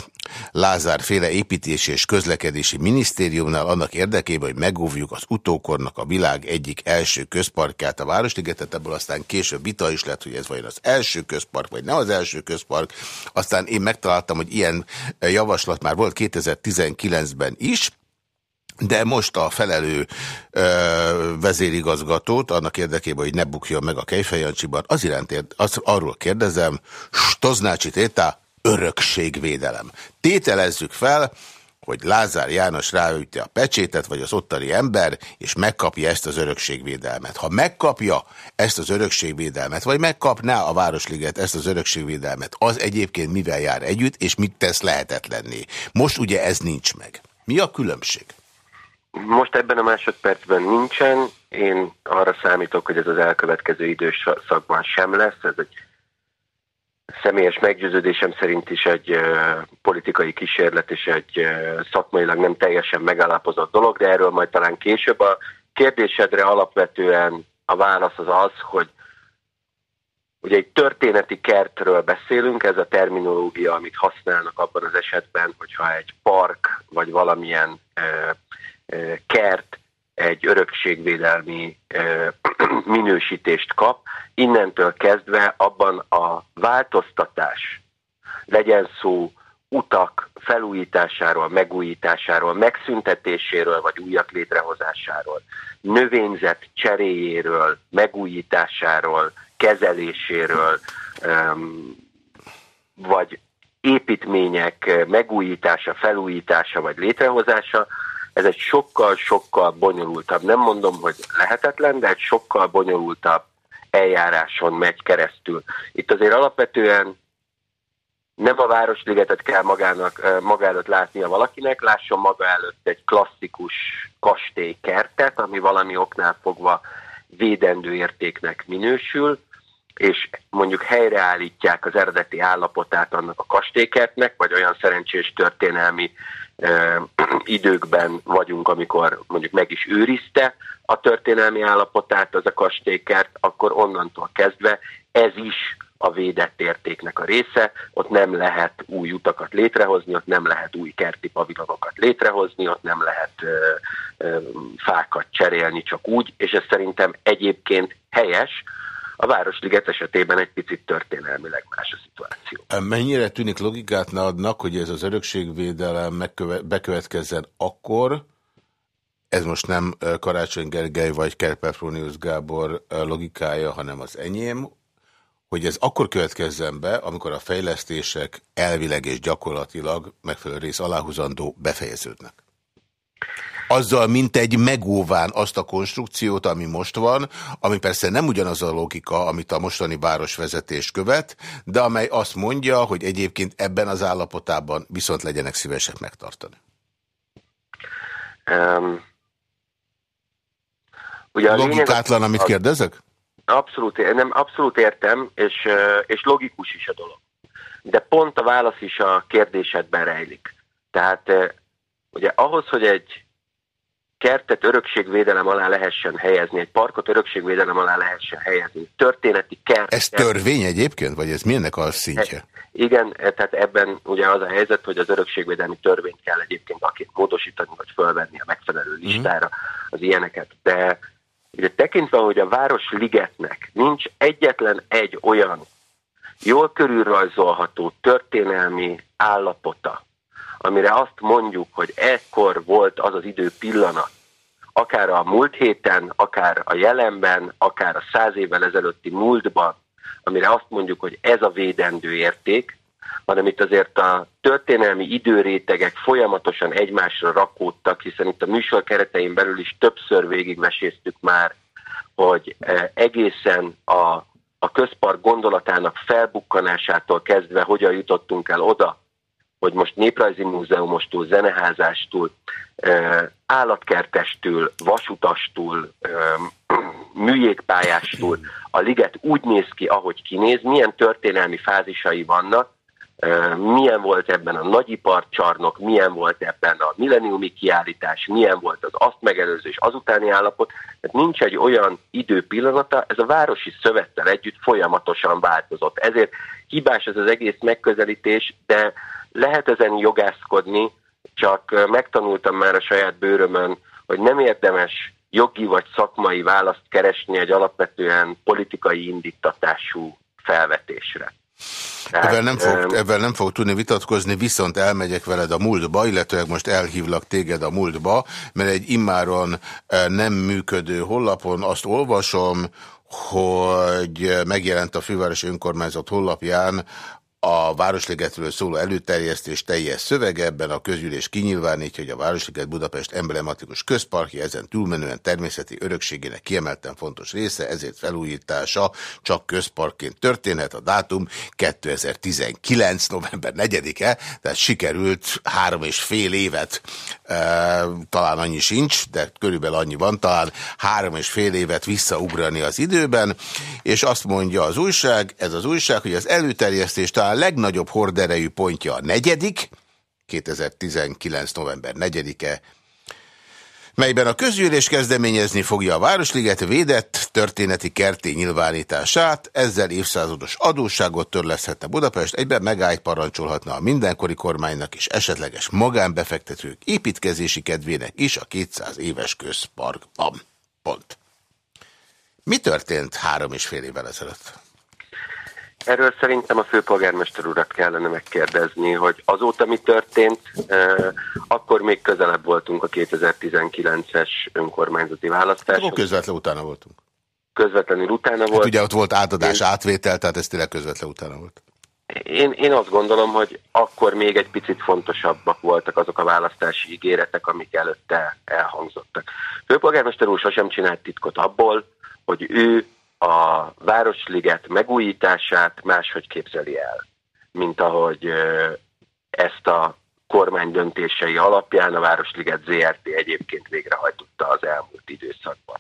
Lázár féle építési és közlekedési minisztériumnál annak érdekében, hogy megóvjuk az utókornak a világ egyik első közparkját, a Városligetet, ebből aztán később vita is lett, hogy ez vajon az első közpark, vagy nem az első közpark. Aztán én megtaláltam, hogy ilyen javaslat már volt 2019-ben is, de most a felelő ö, vezérigazgatót, annak érdekében, hogy ne bukjon meg a Kejfejancsiban, az iránt az, arról kérdezem, Stoznácsi Téta, örökségvédelem. Tételezzük fel, hogy Lázár János ráütte a pecsétet, vagy az ottani ember, és megkapja ezt az örökségvédelmet. Ha megkapja ezt az örökségvédelmet, vagy megkapná a Városliget ezt az örökségvédelmet, az egyébként mivel jár együtt, és mit tesz lehetetlenné. Most ugye ez nincs meg. Mi a különbség? Most ebben a másodpercben nincsen. Én arra számítok, hogy ez az elkövetkező időszakban sem lesz. Ez egy személyes meggyőződésem szerint is egy politikai kísérlet és egy uh, szakmailag nem teljesen megállapozott dolog, de erről majd talán később. A kérdésedre alapvetően a válasz az az, hogy ugye egy történeti kertről beszélünk, ez a terminológia, amit használnak abban az esetben, hogyha egy park vagy valamilyen uh, kert egy örökségvédelmi minősítést kap, innentől kezdve abban a változtatás, legyen szó utak felújításáról, megújításáról, megszüntetéséről vagy újak létrehozásáról, növényzet cseréjéről, megújításáról, kezeléséről, vagy építmények megújítása, felújítása vagy létrehozása, ez egy sokkal-sokkal bonyolultabb, nem mondom, hogy lehetetlen, de egy sokkal bonyolultabb eljáráson megy keresztül. Itt azért alapvetően nem a Városligetet kell magának, maga előtt látnia valakinek, lásson maga előtt egy klasszikus kastélykertet, ami valami oknál fogva védendő értéknek minősül, és mondjuk helyreállítják az eredeti állapotát annak a kastélykertnek, vagy olyan szerencsés történelmi időkben vagyunk, amikor mondjuk meg is őrizte a történelmi állapotát az a kastélykert, akkor onnantól kezdve ez is a védett értéknek a része, ott nem lehet új utakat létrehozni, ott nem lehet új kerti pavilonokat létrehozni, ott nem lehet ö, ö, fákat cserélni csak úgy, és ez szerintem egyébként helyes, a Városliget esetében egy picit történelmileg más a szituáció. Mennyire tűnik logikátnak, hogy ez az örökségvédelem bekövetkezzen akkor, ez most nem Karácsony Gergely vagy Kerpefronius Gábor logikája, hanem az enyém, hogy ez akkor következzen be, amikor a fejlesztések elvileg és gyakorlatilag megfelelő rész aláhuzandó befejeződnek azzal, mint egy megóván azt a konstrukciót, ami most van, ami persze nem ugyanaz a logika, amit a mostani városvezetés követ, de amely azt mondja, hogy egyébként ebben az állapotában viszont legyenek szívesek megtartani. Um, ugye Logikátlan, amit kérdezek? Abszolút, nem, abszolút értem, és, és logikus is a dolog. De pont a válasz is a kérdésedben rejlik. Tehát ugye ahhoz, hogy egy kertet örökségvédelem alá lehessen helyezni, egy parkot örökségvédelem alá lehessen helyezni, történeti kert. Ez törvény egyébként, vagy ez milyennek a szintje? Igen, tehát ebben ugye az a helyzet, hogy az örökségvédelmi törvényt kell egyébként akit módosítani, vagy fölvenni a megfelelő mhm. listára mm. az ilyeneket. De ugye tekintve, hogy a Városligetnek nincs egyetlen egy olyan jól körülrajzolható történelmi állapota, amire azt mondjuk, hogy ekkor volt az az idő pillanat, akár a múlt héten, akár a jelenben, akár a száz évvel ezelőtti múltban, amire azt mondjuk, hogy ez a védendő érték, hanem itt azért a történelmi időrétegek folyamatosan egymásra rakódtak, hiszen itt a műsor keretein belül is többször végigmeséztük már, hogy e, egészen a, a közpark gondolatának felbukkanásától kezdve hogyan jutottunk el oda, hogy most néprajzi múzeumostól, zeneházástól, állatkertestől, vasutastól, műjégpályástól a liget úgy néz ki, ahogy kinéz, milyen történelmi fázisai vannak, milyen volt ebben a nagyiparcsarnok, milyen volt ebben a milleniumi kiállítás, milyen volt az azt megelőző és azutáni állapot. Tehát nincs egy olyan időpillanata, ez a városi szövettel együtt folyamatosan változott. Ezért hibás ez az egész megközelítés, de lehet ezen jogászkodni, csak megtanultam már a saját bőrömön, hogy nem érdemes jogi vagy szakmai választ keresni egy alapvetően politikai indítatású felvetésre. Tehát, ebben, nem fog, ebben nem fog tudni vitatkozni, viszont elmegyek veled a múltba, illetőleg most elhívlak téged a múltba, mert egy immáron nem működő hollapon azt olvasom, hogy megjelent a fővárosi önkormányzat honlapján a Városligetről szóló előterjesztés teljes szövege ebben a közülés kinyilvánítja, hogy a Városliget Budapest emblematikus közparkja ezen túlmenően természeti örökségének kiemelten fontos része, ezért felújítása csak közparkként történhet. A dátum 2019. november 4-e, tehát sikerült három és fél évet, e, talán annyi sincs, de körülbelül annyi van, talán három és fél évet visszaugrani az időben, és azt mondja az újság, ez az újság, hogy az előterjesztés talán a legnagyobb horderejű pontja a negyedik, 2019. november 4-e, melyben a közgyűlés kezdeményezni fogja a Városliget védett történeti kerté nyilvánítását, ezzel évszázados adósságot törleszthetne Budapest, egyben megállt parancsolhatna a mindenkori kormánynak és esetleges magánbefektetők építkezési kedvének is a 200 éves közparkban. Pont. Mi történt három és fél évvel ezelőtt? Erről szerintem a főpolgármester urat kellene megkérdezni, hogy azóta mi történt, akkor még közelebb voltunk a 2019-es önkormányzati választáshoz. Akkor közvetlen utána voltunk. Közvetlenül utána hát volt. Hát ugye ott volt átadás, én... átvétel, tehát ez tényleg közvetlen utána volt. Én, én azt gondolom, hogy akkor még egy picit fontosabbak voltak azok a választási ígéretek, amik előtte elhangzottak. Főpolgármester úr sosem csinált titkot abból, hogy ő a Városliget megújítását máshogy képzeli el, mint ahogy ezt a kormány döntései alapján a Városliget ZRT egyébként végrehajtotta az elmúlt időszakban.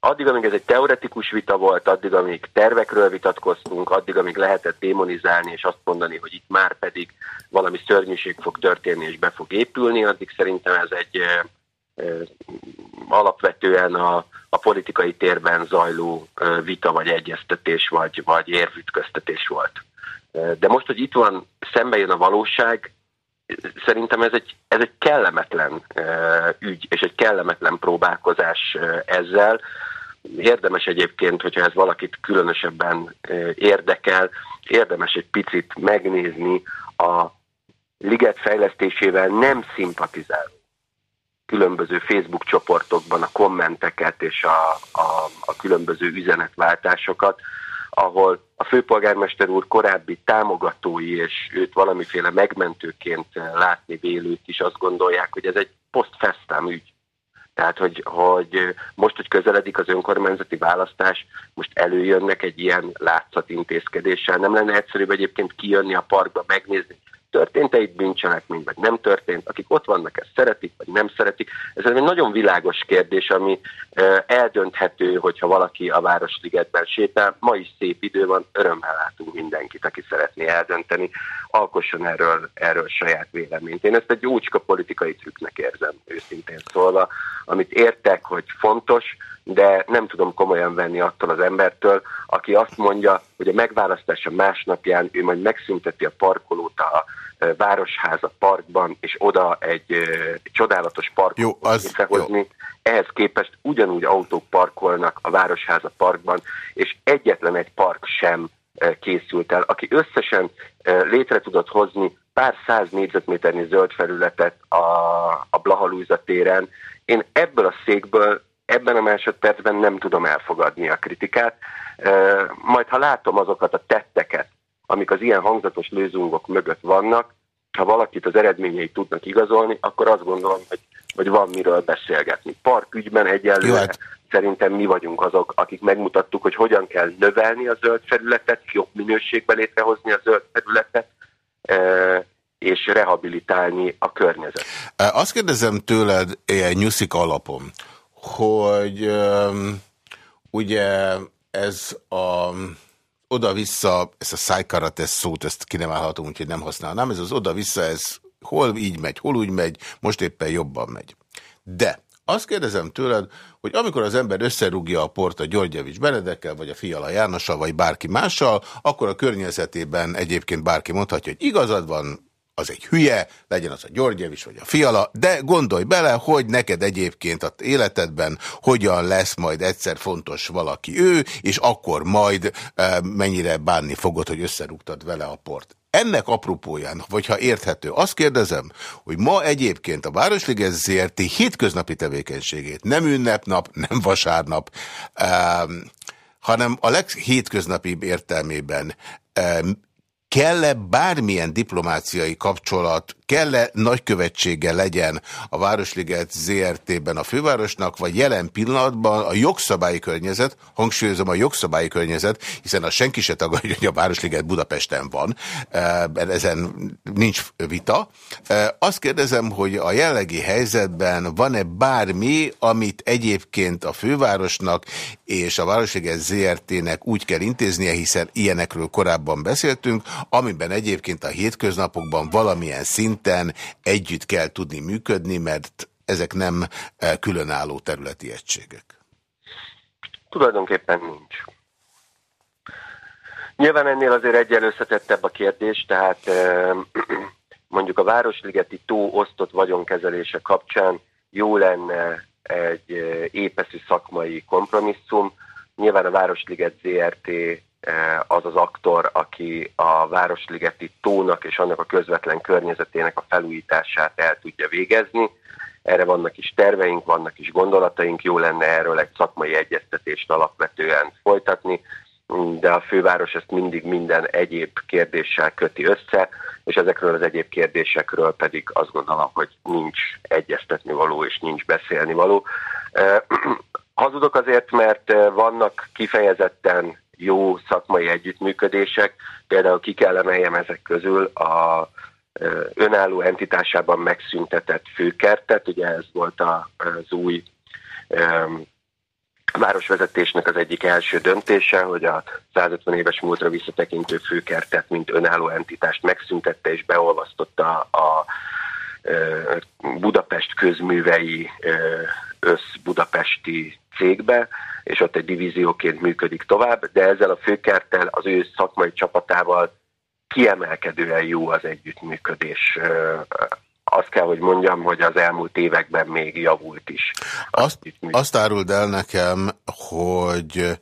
Addig, amíg ez egy teoretikus vita volt, addig, amíg tervekről vitatkoztunk, addig, amíg lehetett démonizálni és azt mondani, hogy itt már pedig valami szörnyűség fog történni és be fog épülni, addig szerintem ez egy alapvetően a, a politikai térben zajló vita vagy egyeztetés vagy, vagy érvütköztetés volt. De most, hogy itt van, szembe jön a valóság, szerintem ez egy, ez egy kellemetlen ügy, és egy kellemetlen próbálkozás ezzel. Érdemes egyébként, hogyha ez valakit különösebben érdekel, érdemes egy picit megnézni a liget fejlesztésével nem szimpatizáló különböző Facebook csoportokban a kommenteket és a, a, a különböző üzenetváltásokat, ahol a főpolgármester úr korábbi támogatói és őt valamiféle megmentőként látni vélők is azt gondolják, hogy ez egy post ügy. Tehát, hogy, hogy most, hogy közeledik az önkormányzati választás, most előjönnek egy ilyen látszatintézkedéssel. Nem lenne egyszerűbb egyébként kijönni a parkba, megnézni, történt-e itt bűncselekmény, vagy nem történt, akik ott vannak, ezt szeretik, vagy nem szeretik. Ez egy nagyon világos kérdés, ami eldönthető, hogyha valaki a Városligetben sétál. Ma is szép idő van, örömmel látunk mindenkit, aki szeretné eldönteni, alkosson erről, erről saját véleményt. Én ezt egy jócska politikai trükknek érzem, őszintén szólva, amit értek, hogy fontos, de nem tudom komolyan venni attól az embertől, aki azt mondja, hogy a megválasztása másnapján ő majd megszünteti a parkolót a Városháza parkban, és oda egy, egy csodálatos parkot létrehozni. Ehhez képest ugyanúgy autók parkolnak a Városháza parkban, és egyetlen egy park sem készült el, aki összesen létre tudott hozni pár száz négyzetméternyi zöld felületet a, a Blahalújza téren. Én ebből a székből ebben a másodpercben nem tudom elfogadni a kritikát. Majd ha látom azokat a tetteket, amik az ilyen hangzatos lőzungok mögött vannak, ha valakit az eredményei tudnak igazolni, akkor azt gondolom, hogy, hogy van miről beszélgetni. Parkügyben egyelőre hát. szerintem mi vagyunk azok, akik megmutattuk, hogy hogyan kell növelni a zöld felületet, jobb minőségben létrehozni a zöld felületet, és rehabilitálni a környezet. Azt kérdezem tőled egy nyuszik alapon, hogy ugye ez a oda-vissza, ezt a szájkarates szót, ezt ki úgyhogy nem használnám, ez az oda-vissza, ez hol így megy, hol úgy megy, most éppen jobban megy. De azt kérdezem tőled, hogy amikor az ember összerúgja a port a Györgyevics Benedekkel, vagy a Fiala Jánossal, vagy bárki mással, akkor a környezetében egyébként bárki mondhatja, hogy igazad van, az egy hülye, legyen az a Györgyevics vagy a Fiala, de gondolj bele, hogy neked egyébként az életedben hogyan lesz majd egyszer fontos valaki ő, és akkor majd e, mennyire bánni fogod, hogy összerúgtad vele a port. Ennek apropóján, vagy ha érthető, azt kérdezem, hogy ma egyébként a Városliges ZRT hétköznapi tevékenységét, nem ünnepnap, nem vasárnap, um, hanem a leghétköznapibb értelmében um, kell-e bármilyen diplomáciai kapcsolat kell-e nagykövetsége legyen a Városliget ZRT-ben a fővárosnak, vagy jelen pillanatban a jogszabályi környezet, hangsúlyozom a jogszabályi környezet, hiszen a senki se tagadja, hogy a Városliget Budapesten van, mert ezen nincs vita. Azt kérdezem, hogy a jellegi helyzetben van-e bármi, amit egyébként a fővárosnak és a Városliget ZRT-nek úgy kell intéznie, hiszen ilyenekről korábban beszéltünk, amiben egyébként a hétköznapokban valamilyen szint szinten együtt kell tudni működni, mert ezek nem e, különálló területi egységek? Tulajdonképpen nincs. Nyilván ennél azért egyelőszetettebb a kérdés, tehát e, mondjuk a Városligeti tó osztott vagyonkezelése kapcsán jó lenne egy e, épeszű szakmai kompromisszum. Nyilván a Városliget ZRT az az aktor, aki a Városligeti tónak és annak a közvetlen környezetének a felújítását el tudja végezni. Erre vannak is terveink, vannak is gondolataink, jó lenne erről egy szakmai egyeztetést alapvetően folytatni, de a főváros ezt mindig minden egyéb kérdéssel köti össze, és ezekről az egyéb kérdésekről pedig azt gondolom, hogy nincs egyeztetni való és nincs beszélni való. Eh, hazudok azért, mert eh, vannak kifejezetten jó szakmai együttműködések. Például ki kell emeljem ezek közül a önálló entitásában megszüntetett főkertet, ugye ez volt az új városvezetésnek az egyik első döntése, hogy a 150 éves múltra visszatekintő főkertet, mint önálló entitást megszüntette és beolvasztotta a Budapest közművei össz-budapesti cégbe, és ott egy divízióként működik tovább, de ezzel a főkerttel, az ő szakmai csapatával kiemelkedően jó az együttműködés. Azt kell, hogy mondjam, hogy az elmúlt években még javult is. Azt, azt áruld el nekem, hogy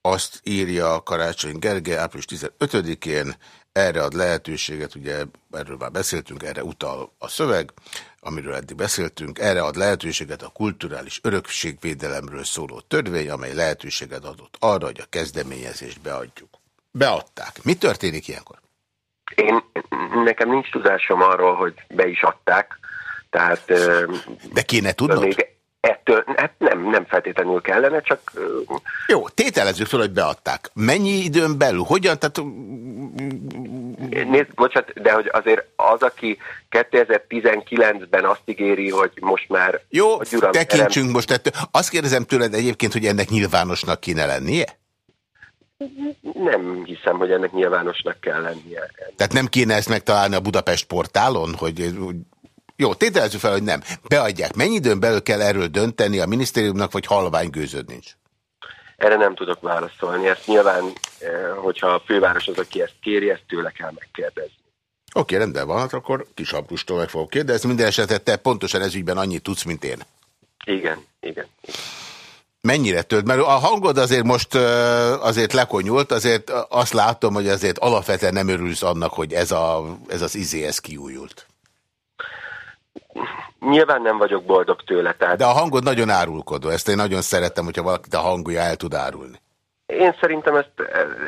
azt írja Karácsony Gergely április 15-én, erre ad lehetőséget, ugye erről már beszéltünk, erre utal a szöveg, amiről eddig beszéltünk, erre ad lehetőséget a kulturális örökségvédelemről szóló törvény, amely lehetőséget adott arra, hogy a kezdeményezést beadjuk. Beadták. Mi történik ilyenkor? Én, nekem nincs tudásom arról, hogy be is adták. Tehát, De kéne tudnod? Még ettől, hát nem, nem feltétlenül kellene, csak... Jó, tételezzük fel, hogy beadták. Mennyi időn belül? Hogyan? Tehát... Nézd, bocsánat, de hogy azért az, aki 2019-ben azt ígéri, hogy most már... Jó, tekintsünk terem... most ettől. Azt kérdezem tőled egyébként, hogy ennek nyilvánosnak kéne lennie? Nem hiszem, hogy ennek nyilvánosnak kell lennie. Tehát nem kéne ezt megtalálni a Budapest portálon, hogy jó, tételezzük fel, hogy nem. Beadják. Mennyi időn belül kell erről dönteni a minisztériumnak, vagy halvány gőzöd nincs? Erre nem tudok válaszolni. Ezt nyilván, eh, hogyha a főváros az, aki ezt kéri, ezt tőle kell megkérdezni. Oké, rendben van, hát akkor kis aprustól meg fogok kérdezni. Minden esetre te pontosan ez ügyben annyit tudsz, mint én. Igen, igen. igen. Mennyire tölt? Mert a hangod azért most azért lekonyult, azért azt látom, hogy azért alapvetően nem örülsz annak, hogy ez, a, ez az izé ez kiújult. Nyilván nem vagyok boldog tőle. Tehát... De a hangod nagyon árulkodó. Ezt én nagyon szeretem, hogyha valakit a hangja el tud árulni. Én szerintem ezt,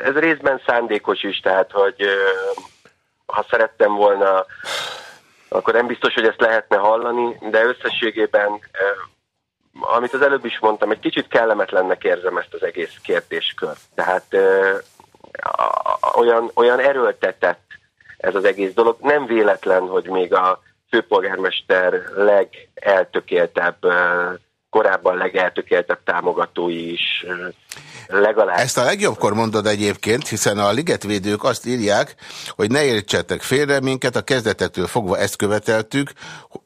ez részben szándékos is, tehát hogy ha szerettem volna, akkor nem biztos, hogy ezt lehetne hallani, de összességében, amit az előbb is mondtam, egy kicsit kellemetlennek érzem ezt az egész kérdéskört. Tehát olyan, olyan erőltetett ez az egész dolog. Nem véletlen, hogy még a főpolgármester legeltökéltebb, korábban legeltökéltebb támogatói is legalább. Ezt a legjobbkor mondod egyébként, hiszen a ligetvédők azt írják, hogy ne értsetek félre minket, a kezdetektől fogva ezt követeltük,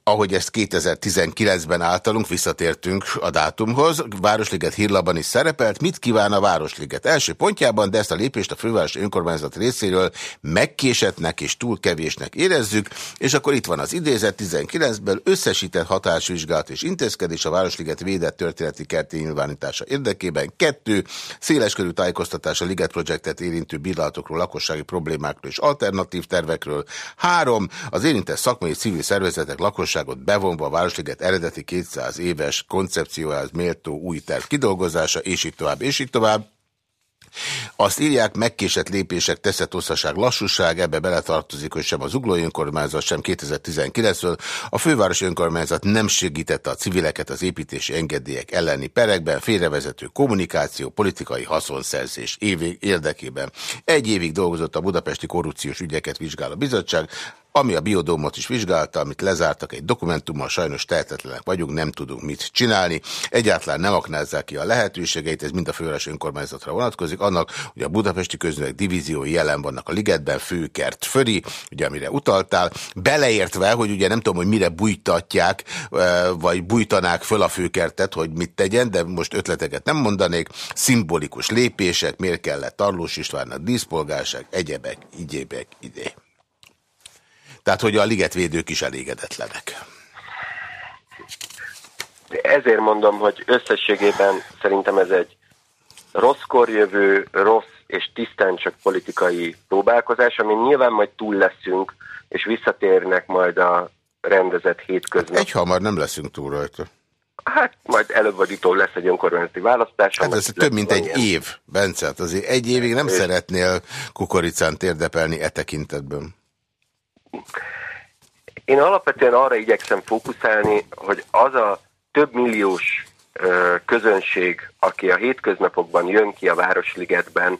ahogy ezt 2019-ben általunk, visszatértünk a dátumhoz, Városliget hírlapban is szerepelt, mit kíván a Városliget első pontjában, de ezt a lépést a főváros önkormányzat részéről megkésetnek és túl kevésnek érezzük, és akkor itt van az idézet 19-ből összesített hatásvizsgálat és intézkedés a Városliget védett történeti kerti nyilvánítása érdekében. Kettő, széleskörű tájékoztatás a Liget projektet érintő bírálatokról, lakossági problémákról és alternatív tervekről. Három, az érintett szakmai civil szervezetek lakosságot bevonva a Városliget eredeti 200 éves koncepciójához méltó új terv kidolgozása, és így tovább, és így tovább. Azt írják, megkésett lépések, teszett osszaság, lassúság, ebbe beletartozik, hogy sem az uglói önkormányzat, sem 2019-ről. A fővárosi önkormányzat nem segítette a civileket az építési engedélyek elleni perekben, félrevezető kommunikáció, politikai haszonszerzés évig érdekében. Egy évig dolgozott a budapesti korrupciós ügyeket vizsgáló bizottság, ami a biodómot is vizsgálta, amit lezártak egy dokumentummal, sajnos tehetetlenek vagyunk, nem tudunk mit csinálni. Egyáltalán nem aknázzák ki a lehetőségeit, ez mind a főváros önkormányzatra vonatkozik, annak, hogy a budapesti közművek divíziói jelen vannak a ligetben, főkert föri, ugye amire utaltál, beleértve, hogy ugye nem tudom, hogy mire bújtatják, vagy bújtanák föl a főkertet, hogy mit tegyen, de most ötleteket nem mondanék, szimbolikus lépések, miért kellett Tarlós Istvánnak díszpolgárság, egyebek, igyébek, idé. Tehát, hogy a ligetvédők is elégedetlenek. Ezért mondom, hogy összességében szerintem ez egy rosszkor jövő, rossz és tisztán csak politikai próbálkozás, ami nyilván majd túl leszünk, és visszatérnek majd a rendezett hétköznap. Egy hamar nem leszünk túl rajta. Hát majd előbb vagy utóbb lesz egy önkormányzati választás. Hát ez több mint egy év, Bence. Hát azért egy évig nem és... szeretnél kukoricán térdepelni e tekintetben. Én alapvetően arra igyekszem fókuszálni, hogy az a több milliós közönség, aki a hétköznapokban jön ki a Városligetben,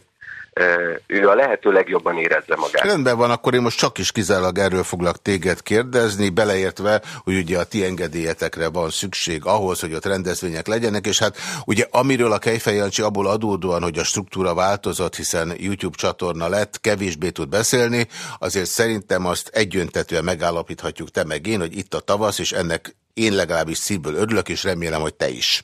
ő a lehető legjobban érezze magát. Rendben van, akkor én most csak is kizárólag erről foglak téged kérdezni, beleértve, hogy ugye a ti engedélyetekre van szükség ahhoz, hogy ott rendezvények legyenek, és hát ugye amiről a Kejfej Jancsi abból adódóan, hogy a struktúra változott, hiszen YouTube csatorna lett, kevésbé tud beszélni, azért szerintem azt egyöntetően megállapíthatjuk te meg én, hogy itt a tavasz, és ennek én legalábbis szívből örülök, és remélem, hogy te is.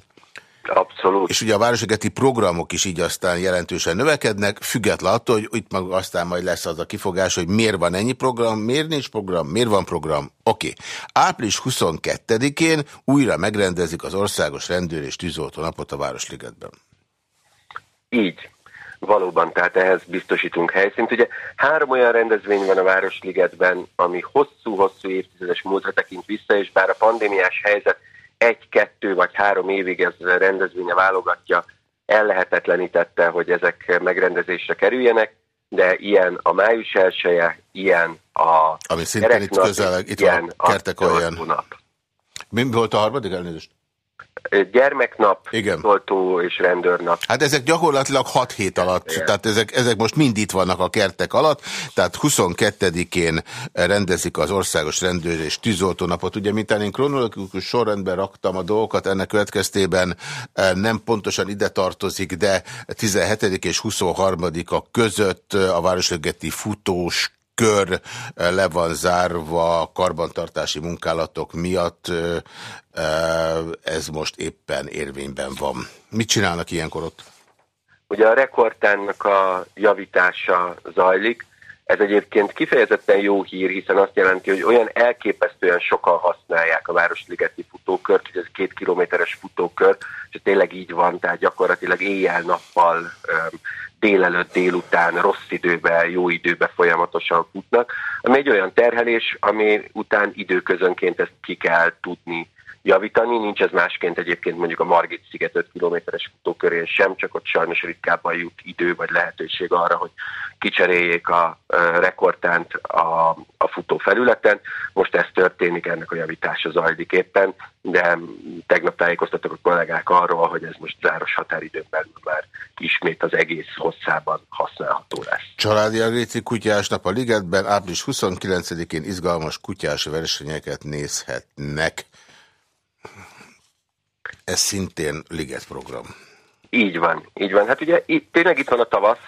Abszolút. És ugye a városligeti programok is így aztán jelentősen növekednek, független attól, hogy itt mag aztán majd lesz az a kifogás, hogy miért van ennyi program, miért nincs program, miért van program. Oké. Okay. Április 22-én újra megrendezik az Országos Rendőr és Tűzoltó napot a Városligetben. Így. Valóban, tehát ehhez biztosítunk helyszínt. Ugye három olyan rendezvény van a Városligetben, ami hosszú-hosszú évtizedes múltra tekint vissza, és bár a pandémiás helyzet egy-kettő vagy három évig ez rendezvénye válogatja, ellehetetlenítette, hogy ezek megrendezésre kerüljenek, de ilyen a május elsője, ilyen a Ami szintén itt közel, itt van kertek olyan. Mi volt a harmadik elnézést? Gyermeknap, Igen. és rendőrnap. Hát ezek gyakorlatilag 6 hét alatt, Igen. tehát ezek, ezek most mind itt vannak a kertek alatt, tehát 22-én rendezik az Országos Rendőr és Tűzoltónapot. Ugye, mint én kronológikus sorrendben raktam a dolgokat, ennek következtében eh, nem pontosan ide tartozik, de 17. és 23. a között a Városlegeti futós kör eh, le van zárva karbantartási munkálatok miatt, eh, eh, ez most éppen érvényben van. Mit csinálnak ilyenkor ott? Ugye a rekordtánnak a javítása zajlik, ez egyébként kifejezetten jó hír, hiszen azt jelenti, hogy olyan elképesztően sokan használják a Városligeti futókört, hogy ez két kilométeres futókör, és tényleg így van, tehát gyakorlatilag éjjel-nappal délelőtt, délután, rossz időben, jó időben folyamatosan futnak, ami egy olyan terhelés, ami után időközönként ezt ki kell tudni javítani. Nincs ez másként egyébként mondjuk a Margit sziget 5 kilométeres futókörén sem, csak ott sajnos ritkábban jut idő vagy lehetőség arra, hogy kicseréljék a rekordtánt a, a futó felületen. Most ez történik, ennek a javítása zajlik éppen, de tegnap tájékoztatok a kollégák arról, hogy ez most záros határidőn belül már ismét az egész hosszában használható lesz. Családi Agréci Kutyás Nap a Ligetben április 29-én izgalmas kutyás versenyeket nézhetnek. Ez szintén Liget program. Így van, így van. Hát ugye itt, tényleg itt van a tavasz,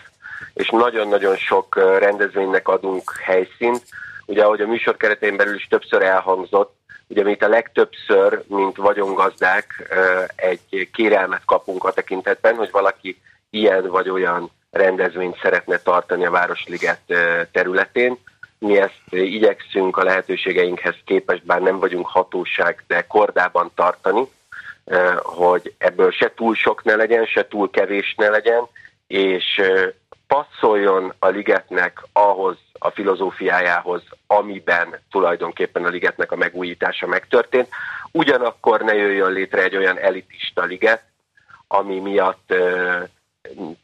és nagyon-nagyon sok rendezvénynek adunk helyszínt. Ugye, ahogy a műsor keretén belül is többször elhangzott, ugye mi itt a legtöbbször, mint vagyongazdák, egy kérelmet kapunk a tekintetben, hogy valaki ilyen vagy olyan rendezvényt szeretne tartani a Városliget területén. Mi ezt igyekszünk a lehetőségeinkhez képest, bár nem vagyunk hatóság, de kordában tartani, hogy ebből se túl sok ne legyen, se túl kevés ne legyen, és passzoljon a ligetnek ahhoz a filozófiájához, amiben tulajdonképpen a ligetnek a megújítása megtörtént. Ugyanakkor ne jöjjön létre egy olyan elitista liget, ami miatt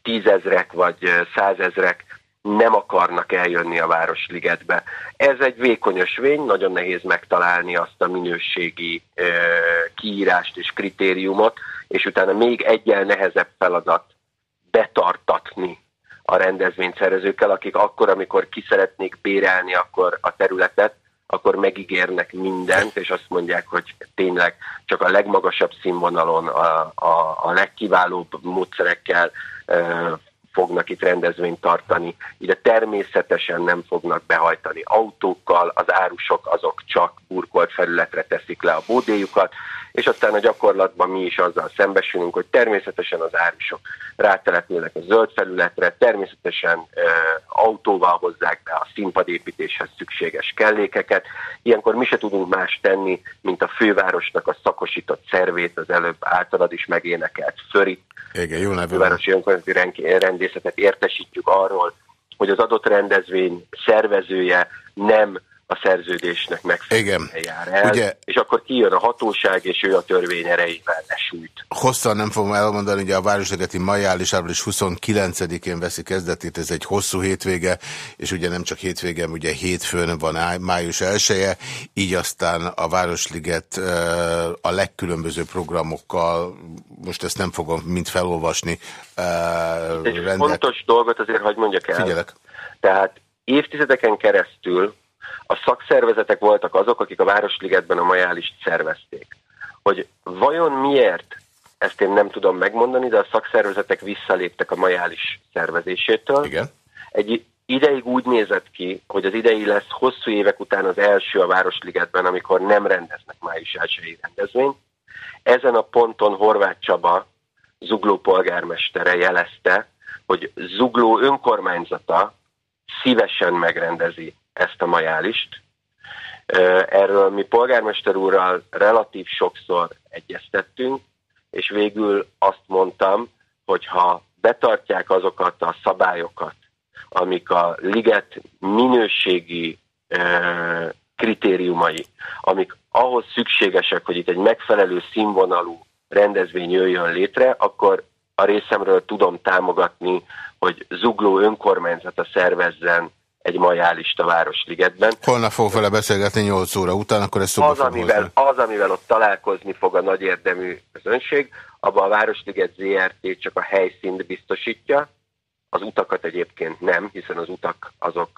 tízezrek vagy százezrek nem akarnak eljönni a Városligetbe. Ez egy vékonyos vény, nagyon nehéz megtalálni azt a minőségi e, kiírást és kritériumot, és utána még egyel nehezebb feladat betartatni a rendezvényszervezőkkel, akik akkor, amikor ki szeretnék bérelni akkor a területet, akkor megígérnek mindent, és azt mondják, hogy tényleg csak a legmagasabb színvonalon, a, a, a legkiválóbb módszerekkel fognak itt rendezvényt tartani. Ide természetesen nem fognak behajtani autókkal, az árusok azok csak burkolt felületre teszik le a bódéjukat, és aztán a gyakorlatban mi is azzal szembesülünk, hogy természetesen az árusok rátelepülnek a zöld felületre, természetesen e, autóval hozzák be a színpadépítéshez szükséges kellékeket. Ilyenkor mi se tudunk más tenni, mint a fővárosnak a szakosított szervét, az előbb általad is megénekelt Förit. Igen, jó nevű. Fővárosi önkormányzati rendészetet értesítjük arról, hogy az adott rendezvény szervezője nem a szerződésnek megfelelően jár el, Ugye, és akkor kijön a hatóság, és ő a törvény erejével lesújt. Hosszan nem fogom elmondani, hogy a Városlegeti Majális április 29-én veszi kezdetét, ez egy hosszú hétvége, és ugye nem csak hétvége, ugye hétfőn van május 1 -e, így aztán a Városliget a legkülönbözőbb programokkal, most ezt nem fogom mind felolvasni. Egy rendet. fontos dolgot azért, hogy mondjak el. Figyelek. Tehát évtizedeken keresztül a szakszervezetek voltak azok, Városligetben a majálist szervezték. Hogy vajon miért, ezt én nem tudom megmondani, de a szakszervezetek visszaléptek a majális szervezésétől. Igen. Egy ideig úgy nézett ki, hogy az idei lesz hosszú évek után az első a Városligetben, amikor nem rendeznek május elsői rendezvényt. Ezen a ponton Horváth Csaba, Zugló polgármestere jelezte, hogy Zugló önkormányzata szívesen megrendezi ezt a majálist. Erről mi polgármester úrral relatív sokszor egyeztettünk, és végül azt mondtam, hogy ha betartják azokat a szabályokat, amik a liget minőségi kritériumai, amik ahhoz szükségesek, hogy itt egy megfelelő színvonalú rendezvény jöjjön létre, akkor a részemről tudom támogatni, hogy Zugló önkormányzata szervezzen egy majálista Városligetben. Holnap fog vele beszélgetni 8 óra után, akkor ez az, amivel, az, amivel ott találkozni fog a nagy érdemű közönség, abban a Városliget ZRT csak a helyszínt biztosítja, az utakat egyébként nem, hiszen az utak, azok,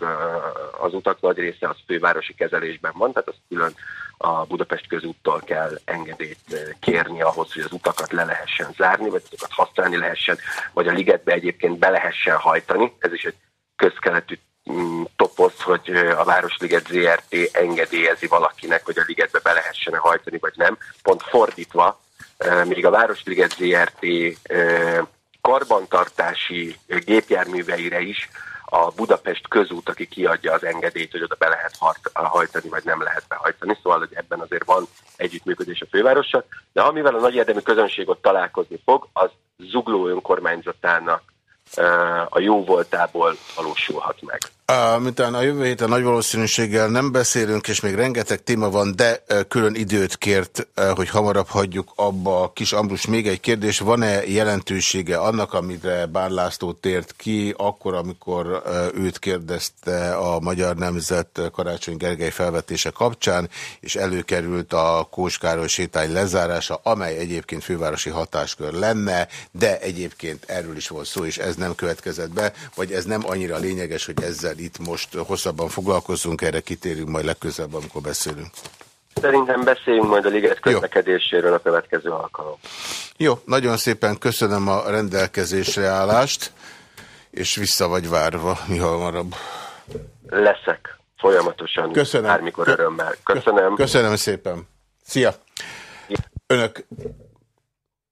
az utak nagy része az fővárosi kezelésben van, tehát az külön a Budapest közúttól kell engedélyt kérni ahhoz, hogy az utakat le lehessen zárni, vagy azokat használni lehessen, vagy a ligetbe egyébként be lehessen hajtani. Ez is egy közkeletű Mm, toposz, hogy a Városliget ZRT engedélyezi valakinek, hogy a ligetbe be lehessen hajtani, vagy nem. Pont fordítva, még a Városliget ZRT karbantartási gépjárműveire is a Budapest közút, aki kiadja az engedélyt, hogy oda be lehet hajtani, vagy nem lehet behajtani. Szóval, hogy ebben azért van együttműködés a fővárossal. De amivel a nagy érdemű közönség ott találkozni fog, az Zugló önkormányzatának a jó voltából valósulhat meg. Miután a jövő héten nagy valószínűséggel nem beszélünk, és még rengeteg téma van, de külön időt kért, hogy hamarabb hagyjuk abba a kis Ambrus. Még egy kérdés, van-e jelentősége annak, amire Bán László tért ki, akkor, amikor őt kérdezte a Magyar Nemzet Karácsony Gergely felvetése kapcsán, és előkerült a Kóskároly sétány lezárása, amely egyébként fővárosi hatáskör lenne, de egyébként erről is volt szó, és ez nem következett be, vagy ez nem annyira lényeges, hogy ezzel itt most hosszabban foglalkozunk, erre kitérünk majd legközelebb, amikor beszélünk. Szerintem beszéljünk majd a liget közlekedéséről a következő alkalom. Jó, nagyon szépen köszönöm a rendelkezésre állást, és vissza vagy várva, mi hamarabb. Leszek folyamatosan, köszönöm. bármikor örömmel. Köszönöm. Köszönöm szépen. Szia! Önök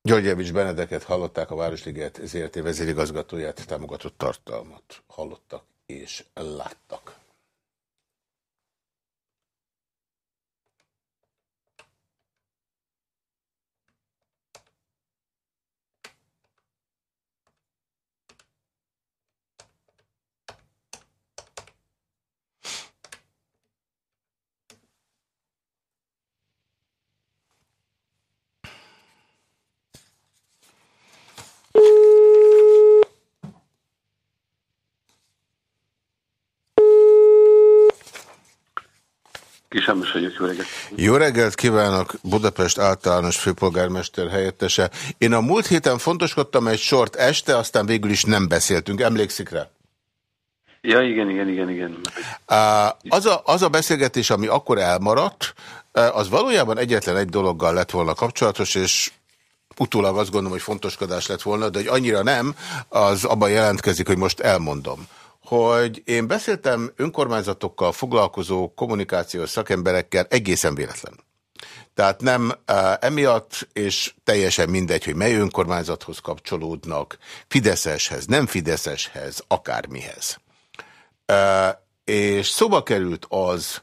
Györgyevics Benedeket hallották a Városliget ZRT vezérigazgatóját, támogatott tartalmat hallottak és láttak. Kis Ámos vagyok, jó reggelt. Jó reggelt kívánok, Budapest általános főpolgármester helyettese. Én a múlt héten fontoskodtam egy sort este, aztán végül is nem beszéltünk. Emlékszik rá? Ja, igen, igen, igen, igen. Az a, az a beszélgetés, ami akkor elmaradt, az valójában egyetlen egy dologgal lett volna kapcsolatos, és utólag azt gondolom, hogy fontoskodás lett volna, de hogy annyira nem, az abban jelentkezik, hogy most elmondom hogy én beszéltem önkormányzatokkal foglalkozó kommunikációs szakemberekkel egészen véletlen. Tehát nem emiatt, és teljesen mindegy, hogy mely önkormányzathoz kapcsolódnak, Fideszeshez, nem Fideszeshez, akármihez. És szóba került az,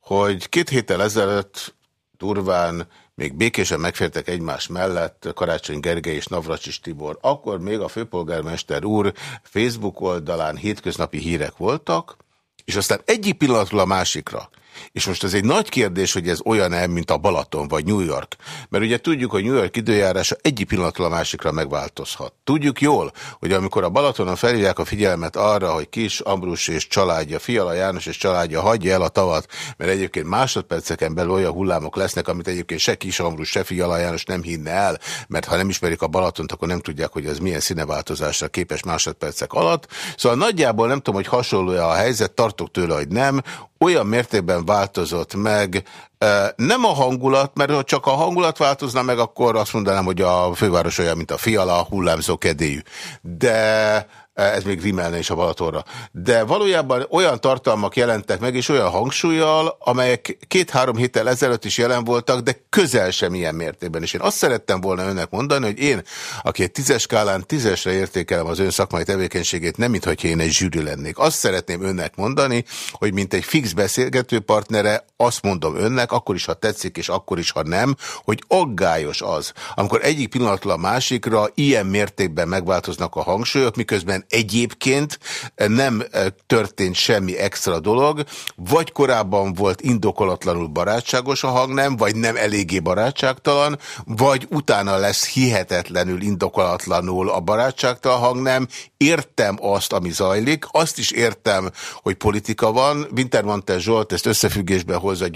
hogy két héttel ezelőtt durván még békésen megfértek egymás mellett Karácsony Gergely és Navracsis Tibor. Akkor még a főpolgármester úr Facebook oldalán hétköznapi hírek voltak, és aztán egyik pillanatról a másikra és most ez egy nagy kérdés, hogy ez olyan-e, mint a Balaton vagy New York. Mert ugye tudjuk, hogy New York időjárása egyik pillanatról a másikra megváltozhat. Tudjuk jól, hogy amikor a Balatonon felhívják a figyelmet arra, hogy Kis Ambrus és családja, Fiala János és családja hagyja el a tavat, mert egyébként másodperceken belül olyan hullámok lesznek, amit egyébként se Kis Ambrus, se Fiala János nem hinne el, mert ha nem ismerik a Balatont, akkor nem tudják, hogy ez milyen színeváltozásra képes másodpercek alatt. Szóval nagyjából nem tudom, hogy hasonló -e a helyzet, tartok tőle, hogy nem, olyan mértékben változott meg, nem a hangulat, mert ha csak a hangulat változna meg, akkor azt mondanám, hogy a főváros olyan, mint a fiala, hullámzó kedélyű. De ez még rimelne is a Balatonra. De valójában olyan tartalmak jelentek meg, és olyan hangsúlyjal, amelyek két-három héttel ezelőtt is jelen voltak, de közel sem ilyen mértékben. És én azt szerettem volna önnek mondani, hogy én, aki egy tízes skálán tízesre értékelem az ön szakmai tevékenységét, nem mintha én egy zsűri lennék. Azt szeretném önnek mondani, hogy mint egy fix beszélgető partnere, azt mondom önnek, akkor is, ha tetszik, és akkor is, ha nem, hogy aggályos az, amikor egyik pillanatról a másikra ilyen mértékben megváltoznak a hangsúlyok, miközben egyébként nem eh, történt semmi extra dolog, vagy korábban volt indokolatlanul barátságos a hangnem, vagy nem eléggé barátságtalan, vagy utána lesz hihetetlenül indokolatlanul a barátságtalan hangnem. Értem azt, ami zajlik, azt is értem, hogy politika van. Wintermantel Zsolt ezt összefüggésben hozza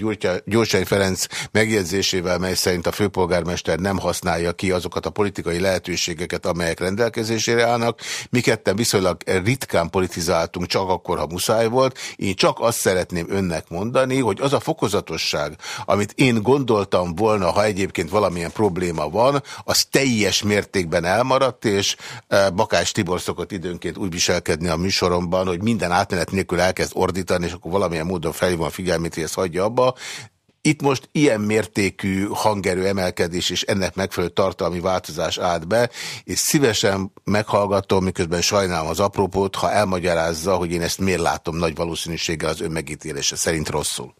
Gyurcsány Ferenc megjegyzésével, mely szerint a főpolgármester nem használja ki azokat a politikai lehetőségeket, amelyek rendelkezésére állnak. Mi ketten viszonylag ritkán politizáltunk, csak akkor, ha muszáj volt. Én csak azt szeretném önnek mondani, hogy az a fokozatosság, amit én gondoltam volna, ha egyébként valamilyen probléma van, az teljes mértékben elmaradt, és eh, Bakás Tibor szokott időnként úgy viselkedni a műsoromban, hogy minden átmenet nélkül elkezd ordítani, és akkor valamilyen módon felhívom a figyelmét, hogy ezt hagyja abba. Itt most ilyen mértékű hangerő emelkedés és ennek megfelelő tartalmi változás állt be, és szívesen meghallgatom, miközben sajnálom az apropót, ha elmagyarázza, hogy én ezt miért látom nagy valószínűséggel az önmegítélése szerint rosszul.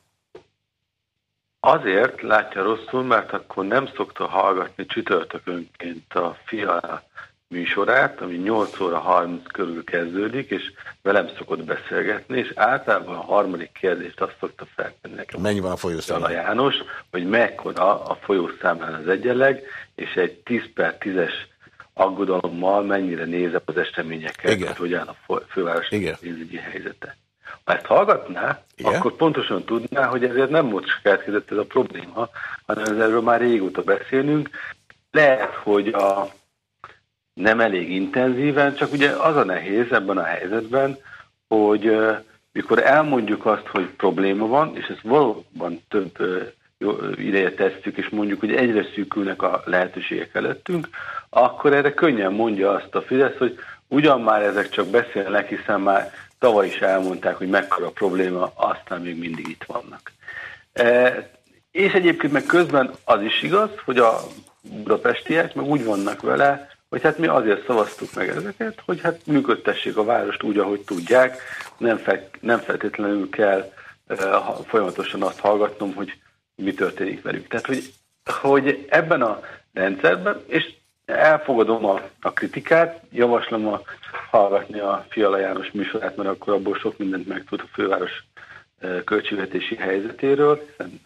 Azért látja rosszul, mert akkor nem szokta hallgatni csütörtökönként a fia műsorát, ami 8 óra 30 körül kezdődik, és velem szokott beszélgetni, és általában a harmadik kérdést azt szokta feltenni nekem. Mennyi van a folyószámlán? János, hogy mekkora a folyószámlán az egyenleg, és egy 10 per 10-es aggodalommal mennyire nézem az eseményeket, Igen. hogy hogyan a főváros Igen. pénzügyi helyzete. Ha ezt hallgatná, Igen. akkor pontosan tudná, hogy ezért nem most keletkezett ez a probléma, hanem erről már régóta beszélünk. Lehet, hogy a nem elég intenzíven, csak ugye az a nehéz ebben a helyzetben, hogy mikor elmondjuk azt, hogy probléma van, és ezt valóban több jó, ideje tesszük, és mondjuk, hogy egyre szűkülnek a lehetőségek előttünk, akkor erre könnyen mondja azt a Fidesz, hogy ugyan már ezek csak beszélnek, hiszen már tavaly is elmondták, hogy mekkora probléma, aztán még mindig itt vannak. E, és egyébként meg közben az is igaz, hogy a budapestiek meg úgy vannak vele, hogy hát mi azért szavaztuk meg ezeket, hogy hát működtessék a várost úgy, ahogy tudják, nem, fe, nem feltétlenül kell uh, folyamatosan azt hallgatnom, hogy mi történik velük. Tehát, hogy, hogy ebben a rendszerben, és elfogadom a, a kritikát, javaslom a, hallgatni a Fiala János műsorát, mert akkor abból sok mindent megtud a főváros uh, költségvetési helyzetéről, hiszen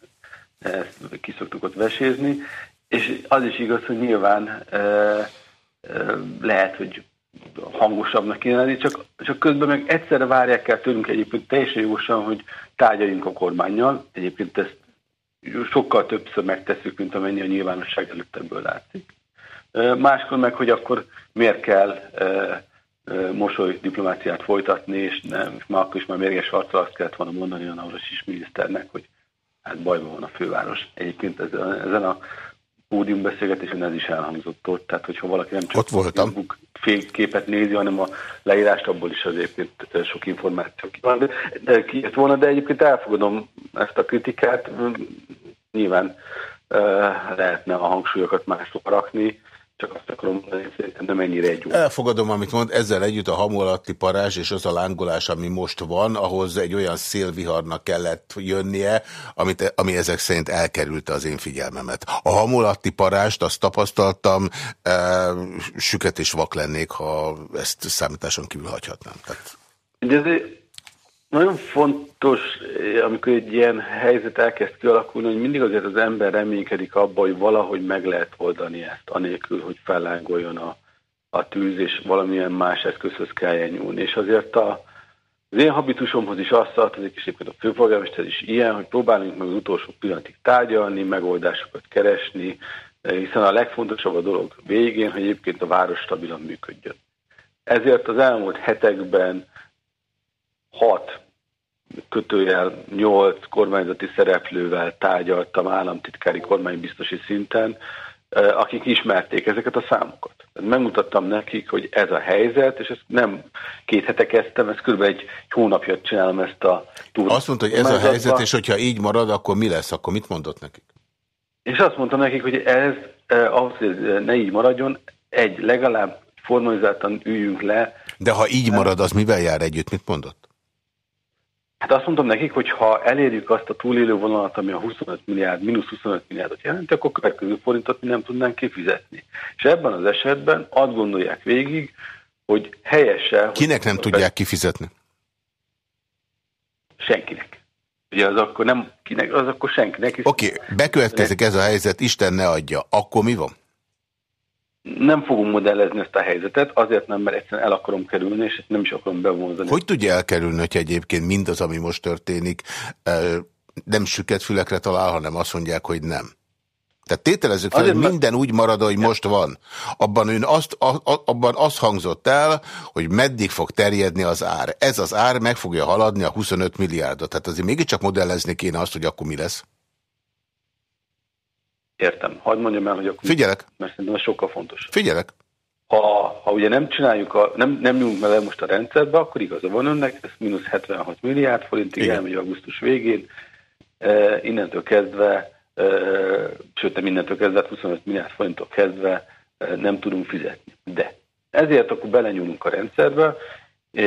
ezt ki szoktuk ott vesézni, és az is igaz, hogy nyilván uh, lehet, hogy hangosabbnak kéne lenni, csak, csak közben meg egyszerre várják el tőlünk egyébként teljesen jogosan, hogy tárgyaljunk a kormányjal. Egyébként ezt sokkal többször megtesszük, mint amennyi a nyilvánosság előtt ebből látszik. Máskor meg, hogy akkor miért kell mosoly diplomáciát folytatni, és nem, és már akkor is már mérges arccal azt kellett volna mondani a Navrasis miniszternek, hogy hát bajban van a főváros. Egyébként ezen a pódiumbeszélgetésen ez is elhangzott ott, tehát hogyha valaki nem csak ott voltam. Facebook fényképet nézi, hanem a leírást, abból is egyébként sok információ ki van. De, kijött volna, de egyébként elfogadom ezt a kritikát. Nyilván uh, lehetne a hangsúlyokat máshol rakni, csak azt akarom mondani, hogy szerintem nem ennyire egy Elfogadom, amit mond, ezzel együtt a hamu alatti parázs és az a lángolás, ami most van, ahhoz egy olyan szélviharnak kellett jönnie, amit, ami ezek szerint elkerülte az én figyelmemet. A hamu alatti parást azt tapasztaltam, e, süket és vak lennék, ha ezt számításon kívül hagyhatnám. Tehát... De ez nagyon fontos, amikor egy ilyen helyzet elkezd kialakulni, hogy mindig azért az ember reménykedik abba, hogy valahogy meg lehet oldani ezt, anélkül, hogy fellángoljon a, a tűz, és valamilyen más eszközhöz kelljen nyúlni. És azért a, az én habitusomhoz is azt tartozik, és éppen a főpolgármester is ilyen, hogy próbálunk meg az utolsó pillanatig tárgyalni, megoldásokat keresni, hiszen a legfontosabb a dolog végén, hogy egyébként a város stabilan működjön. Ezért az elmúlt hetekben hat kötőjel nyolc kormányzati szereplővel tárgyaltam államtitkári kormánybiztosi szinten, akik ismerték ezeket a számokat. Megmutattam nekik, hogy ez a helyzet, és ezt nem két hete kezdtem, ezt kb. egy hónapja csinálom ezt a túrát. Azt mondta, hogy ez a helyzet, és hogyha így marad, akkor mi lesz? Akkor mit mondott nekik? És azt mondtam nekik, hogy ez ahhoz, hogy ne így maradjon, egy legalább formalizáltan üljünk le. De ha így marad, az mivel jár együtt? Mit mondott? Hát azt mondtam nekik, hogy ha elérjük azt a túlélő vonalat, ami a 25 milliárd, mínusz 25 milliárdot jelenti, akkor következő forintot mi nem tudnánk kifizetni. És ebben az esetben azt gondolják végig, hogy helyese... Kinek nem tudják kifizetni? Senkinek. Ugye az akkor nem kinek, az akkor senkinek. Oké, okay, bekövetkezik ez a helyzet, Isten ne adja. Akkor mi van? Nem fogom modellezni ezt a helyzetet, azért nem, mert egyszerűen el akarom kerülni, és nem is akarom bevonzani. Hogy tudja elkerülni, hogy egyébként mindaz, ami most történik, nem süket fülekre talál, hanem azt mondják, hogy nem? Tehát tételezzük fel, hogy minden úgy marad, hogy most van. Abban, ön azt, a, abban az hangzott el, hogy meddig fog terjedni az ár. Ez az ár meg fogja haladni a 25 milliárdot. Tehát azért mégiscsak modellezni kéne azt, hogy akkor mi lesz. Értem. Hadd mondjam el, hogy akkor... Figyelek. Mert szerintem ez sokkal fontos. Figyelek. Ha, ha ugye nem csináljuk, a, nem, nem nyújunk bele most a rendszerbe, akkor igaza van önnek, ez mínusz 76 milliárd forintig Igen. elmegy augusztus végén. E, innentől kezdve, e, sőt nem innentől kezdve, 25 milliárd forinttól kezdve e, nem tudunk fizetni. De ezért akkor belenyúlunk a rendszerbe. E,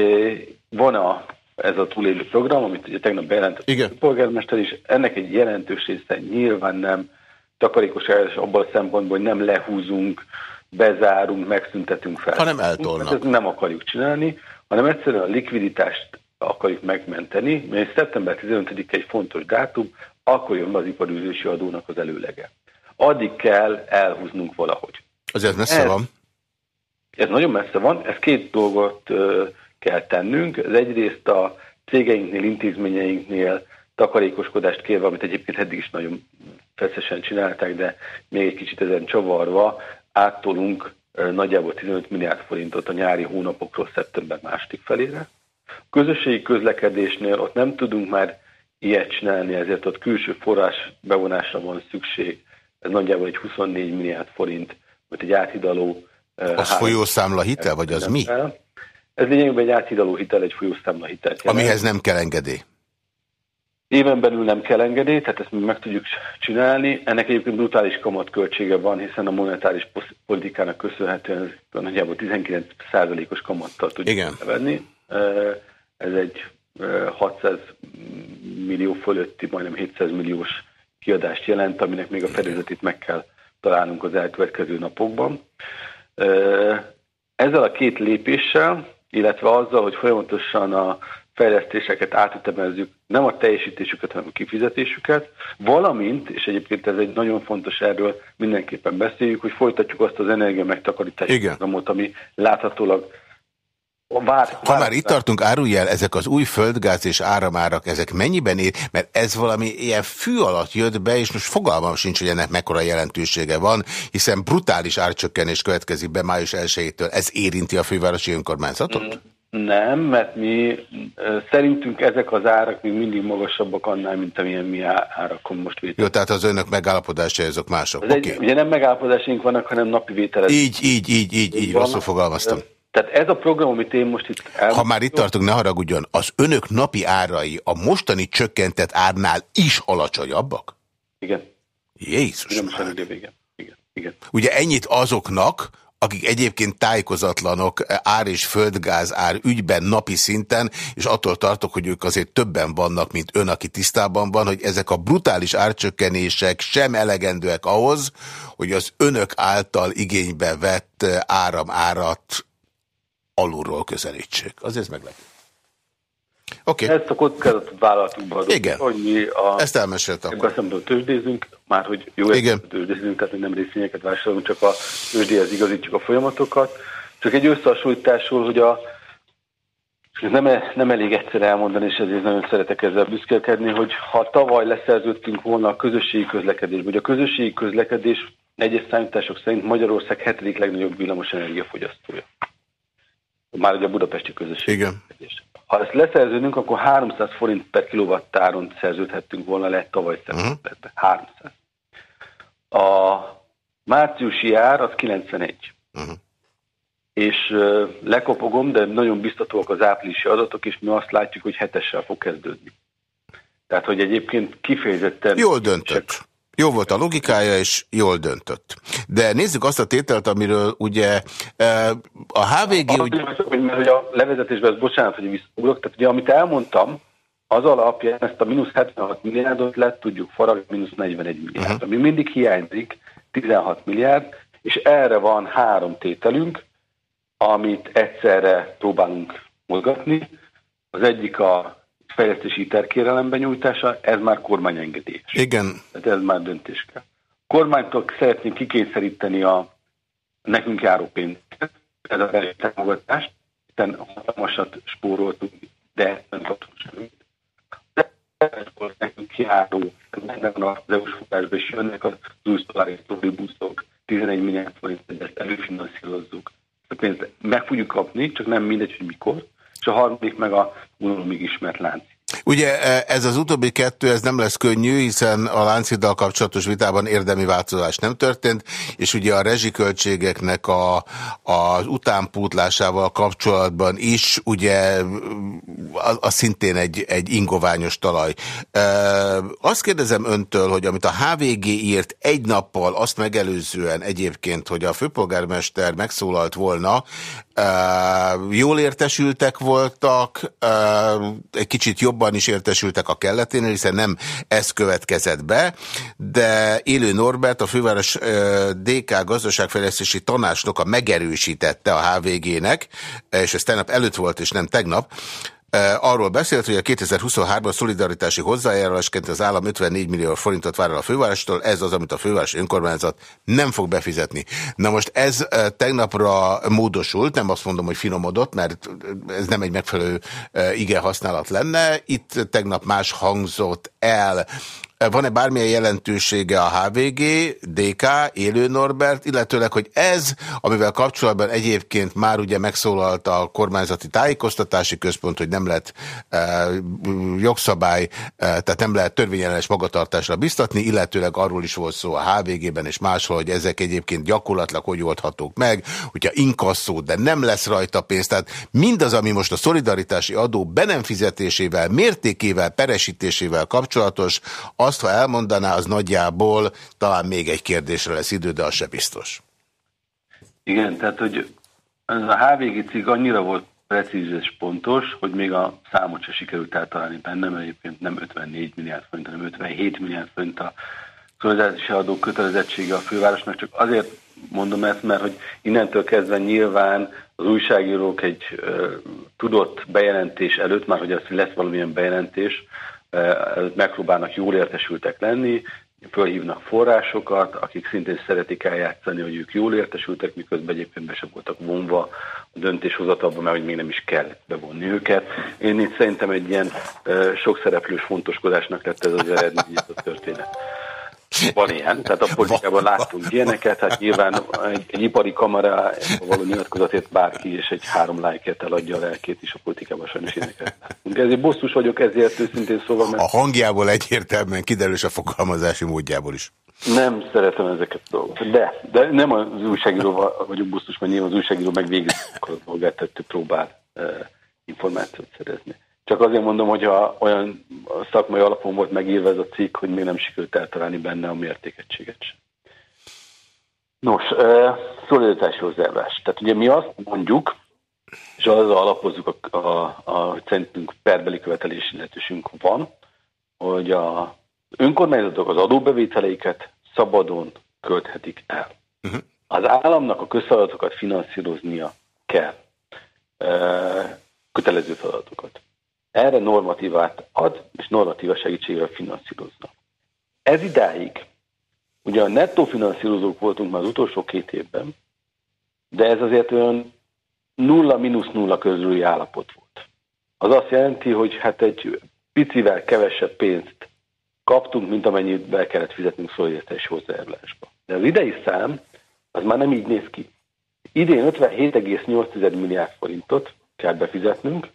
van a, ez a túlélő program, amit ugye tegnap bejelentett a polgármester is, ennek egy jelentős része nyilván nem takarékos eljárás abban a szempontból, hogy nem lehúzunk bezárunk, megszüntetünk fel. Hanem eltolnak. Ezt nem akarjuk csinálni, hanem egyszerűen a likviditást akarjuk megmenteni, mert szeptember 15 egy fontos dátum, akkor jön az iparűzési adónak az előlege. Addig kell elhúznunk valahogy. Azért messze ez, van. Ez nagyon messze van, ez két dolgot kell tennünk. Ez egyrészt a cégeinknél, intézményeinknél takarékoskodást kérve, amit egyébként eddig is nagyon feszesen csinálták, de még egy kicsit ezen csavarva, áttolunk nagyjából 15 milliárd forintot a nyári hónapokról szeptember második felére. A közösségi közlekedésnél ott nem tudunk már ilyet csinálni, ezért ott külső forrás bevonásra van szükség. Ez nagyjából egy 24 milliárd forint, vagy egy áthidaló. Az folyószámla hitel, vagy az mi? Ez lényegében egy áthidaló hitel, egy folyószámla hitel. Amihez nem kell engedély. Éven belül nem kell engedély, tehát ezt meg tudjuk csinálni. Ennek egyébként brutális kamatköltsége van, hiszen a monetáris politikának köszönhetően nagyjából 19%-os kamattal tudjuk Igen. venni. Ez egy 600 millió fölötti, majdnem 700 milliós kiadást jelent, aminek még a fedezetét meg kell találnunk az elkövetkező napokban. Ezzel a két lépéssel, illetve azzal, hogy folyamatosan a fejlesztéseket átütemezzük, nem a teljesítésüket, hanem a kifizetésüket, valamint, és egyébként ez egy nagyon fontos erről mindenképpen beszéljük, hogy folytatjuk azt az energia megtakarítási programot, ami láthatólag Vár, ha már itt tartunk, árulj el, ezek az új földgáz és áramárak, ezek mennyiben ér? Mert ez valami ilyen fű alatt jött be, és most fogalmam sincs, hogy ennek mekkora jelentősége van, hiszen brutális árcsökkenés következik be május 1 Ez érinti a fővárosi önkormányzatot? Mm. Nem, mert mi szerintünk ezek az árak még mindig magasabbak annál, mint amilyen mi árakon most vétel. Jó, tehát az önök megállapodásai azok mások. Okay. Egy, ugye nem megállapodásaink vannak, hanem napi vételek. Így, így, így, így, így, rosszul fogalmaztam. Tehát ez a program, amit én most itt elmondom... Ha már itt tartunk, ne haragudjon, az önök napi árai a mostani csökkentett árnál is alacsonyabbak? Igen. Jézus igen, igen, igen, igen. Ugye ennyit azoknak, akik egyébként tájékozatlanok ár és földgáz ár ügyben napi szinten, és attól tartok, hogy ők azért többen vannak, mint ön, aki tisztában van, hogy ezek a brutális árcsökkenések sem elegendőek ahhoz, hogy az önök által igénybe vett áramárat alulról közelítsék. Azért meglepő. Okay. Ezt a kockázatot vállaltunk be. Igen. Hogy mi a, Ezt elmeséltem. Azt nem tőzsdézünk, már hogy jó Igen. tőzsdézünk, tehát nem részvényeket vásárolunk, csak a tőzsdéhez igazítjuk a folyamatokat. Csak egy összehasonlításról, hogy a ez nem, nem elég egyszer elmondani, és ezért nagyon szeretek ezzel büszkélkedni, hogy ha tavaly leszerződtünk volna a közösségi közlekedés, vagy a közösségi közlekedés egyes számítások szerint Magyarország hetedik legnagyobb villamos energiafogyasztója. Már ugye a budapesti közösség. Igen. Ha ezt leszerződünk, akkor 300 forint per kilowattáron szerződhettünk volna le tavaly szeptemberben. Uh-huh. 300. A márciusi ár az 91. Uh-huh. És uh, lekopogom, de nagyon biztatóak az áprilisi adatok, és mi azt látjuk, hogy hetessel fog kezdődni. Tehát, hogy egyébként kifejezetten... Jól döntött. Jó volt a logikája, és jól döntött. De nézzük azt a tételt, amiről ugye e, a HVG... Ugye... Mert a levezetésben, ez bocsánat, hogy visszaugrok, tehát ugye amit elmondtam, az alapján ezt a mínusz 76 milliárdot le tudjuk faragni mínusz 41 milliárd. Uh -huh. Ami mindig hiányzik, 16 milliárd, és erre van három tételünk, amit egyszerre próbálunk mozgatni. Az egyik a fejlesztési terkérelemben nyújtása, ez már kormányengedélyes. Igen. Tehát ez már döntés kell. Kormánytól szeretnénk kikényszeríteni a nekünk járó pénzt, ez a támogatást, hiszen hatalmasat spóroltunk, de nem kaptunk semmit. De nekünk járó, benne van az EU-s forrásban, és jönnek az új szolári buszok, 11 milliárd forint, ezt előfinanszírozzuk. A pénzt meg fogjuk kapni, csak nem mindegy, hogy mikor és a harmadik meg a unalomig ismert lánc. Ugye e, ez az utóbbi kettő, ez nem lesz könnyű, hiszen a Lánciddal kapcsolatos vitában érdemi változás nem történt, és ugye a rezsiköltségeknek a, az utánpútlásával kapcsolatban is ugye az, az szintén egy, egy ingoványos talaj. E, azt kérdezem öntől, hogy amit a HVG írt egy nappal, azt megelőzően egyébként, hogy a főpolgármester megszólalt volna, jól értesültek voltak, egy kicsit jobban is értesültek a kelleténél, hiszen nem ez következett be, de Élő Norbert, a főváros DK gazdaságfejlesztési tanácsnoka megerősítette a HVG-nek, és ez tegnap előtt volt, és nem tegnap, arról beszélt, hogy a 2023-ban szolidaritási hozzájárulásként az állam 54 millió forintot vár el a fővárostól, ez az, amit a főváros önkormányzat nem fog befizetni. Na most ez tegnapra módosult, nem azt mondom, hogy finomodott, mert ez nem egy megfelelő ige használat lenne. Itt tegnap más hangzott el. Van-e bármilyen jelentősége a HVG, DK, Élő Norbert, illetőleg, hogy ez, amivel kapcsolatban egyébként már ugye megszólalt a kormányzati tájékoztatási központ, hogy nem lehet e, jogszabály, e, tehát nem lehet törvényellenes magatartásra biztatni, illetőleg arról is volt szó a HVG-ben és máshol, hogy ezek egyébként gyakorlatilag hogy oldhatók meg, hogyha inkasszó, de nem lesz rajta pénz. Tehát mindaz, ami most a szolidaritási adó be nem fizetésével, mértékével, peresítésével kapcsolatos, azt, ha elmondaná, az nagyjából talán még egy kérdésre lesz idő, de az se biztos. Igen, tehát, hogy ez a HVG cikk annyira volt precíz és pontos, hogy még a számot se sikerült eltalálni benne, mert egyébként nem 54 milliárd forint, hanem 57 milliárd forint a szolidaritási adó kötelezettsége a fővárosnak, csak azért mondom ezt, mert hogy innentől kezdve nyilván az újságírók egy uh, tudott bejelentés előtt, már hogy az lesz valamilyen bejelentés, megpróbálnak jól értesültek lenni, fölhívnak forrásokat, akik szintén szeretik eljátszani, hogy ők jól értesültek, miközben egyébként be sem voltak vonva a döntéshozatalba, mert hogy még nem is kell bevonni őket. Én itt szerintem egy ilyen sok szereplős fontoskodásnak lett ez az eredmény, ez a történet. Van ilyen, tehát a politikában láttunk ilyeneket, hát nyilván egy, egy ipari kamera való nyilatkozatért bárki és egy három lájkért eladja a lelkét is a politikában sajnos ilyeneket. Ezért bosszus vagyok ezért őszintén szóval. Mert... A hangjából egyértelműen kiderül, a fogalmazási módjából is. Nem szeretem ezeket a dolgokat, de, de nem az újságíróval vagyok bosszus, mert nyilván az újságíró megvégzi a dolgát, tehát próbál uh, információt szerezni. Csak azért mondom, hogy ha olyan szakmai alapon volt megírva ez a cikk, hogy még nem sikerült eltalálni benne a mértékegységet sem. Nos, szolidaritási hozzájárulás. Tehát ugye mi azt mondjuk, és azzal alapozzuk, a, a, a, szerintünk perbeli követelési lehetőségünk van, hogy a önkormányzatok az adóbevételeiket szabadon költhetik el. Uh-huh. Az államnak a közfeladatokat finanszíroznia kell. E, kötelező feladatokat erre normatívát ad, és normatíva segítségével finanszírozza. Ez idáig, ugye a nettó finanszírozók voltunk már az utolsó két évben, de ez azért olyan nulla mínusz nulla közüli állapot volt. Az azt jelenti, hogy hát egy picivel kevesebb pénzt kaptunk, mint amennyit be kellett fizetnünk szolidaritási hozzájárulásba. De az idei szám az már nem így néz ki. Idén 57,8 milliárd forintot kell befizetnünk,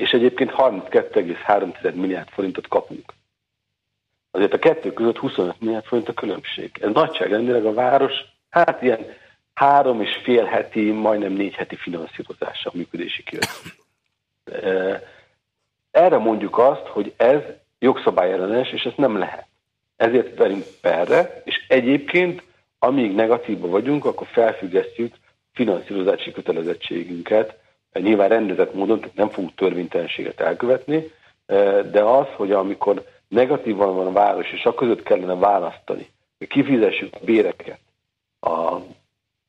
és egyébként 32,3 milliárd forintot kapunk. Azért a kettő között 25 milliárd forint a különbség. Ez nagyságrendileg a város, hát ilyen három és fél heti, majdnem négy heti finanszírozása a működési kiadás. Erre mondjuk azt, hogy ez jogszabályellenes, és ez nem lehet. Ezért verünk perre, és egyébként, amíg negatívban vagyunk, akkor felfüggesztjük finanszírozási kötelezettségünket nyilván rendezett módon, nem fogunk törvénytelenséget elkövetni, de az, hogy amikor negatívan van a város, és a között kellene választani, hogy kifizessük a béreket, a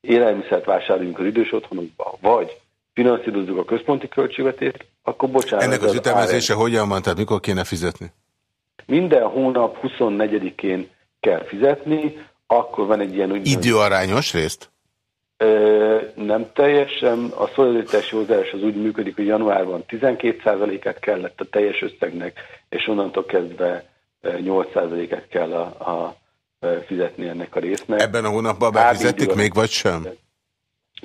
élelmiszert vásároljunk az idős otthonokba, vagy finanszírozzuk a központi költségvetést, akkor bocsánat. Ennek az, az ütemezése hogyan van, tehát mikor kéne fizetni? Minden hónap 24-én kell fizetni, akkor van egy ilyen... Időarányos részt? Nem teljesen. A szolidaritási hozzájárás az úgy működik, hogy januárban 12%-át kellett a teljes összegnek, és onnantól kezdve 8%-át kell a, a fizetni ennek a résznek. Ebben a hónapban befizették még, vagy sem?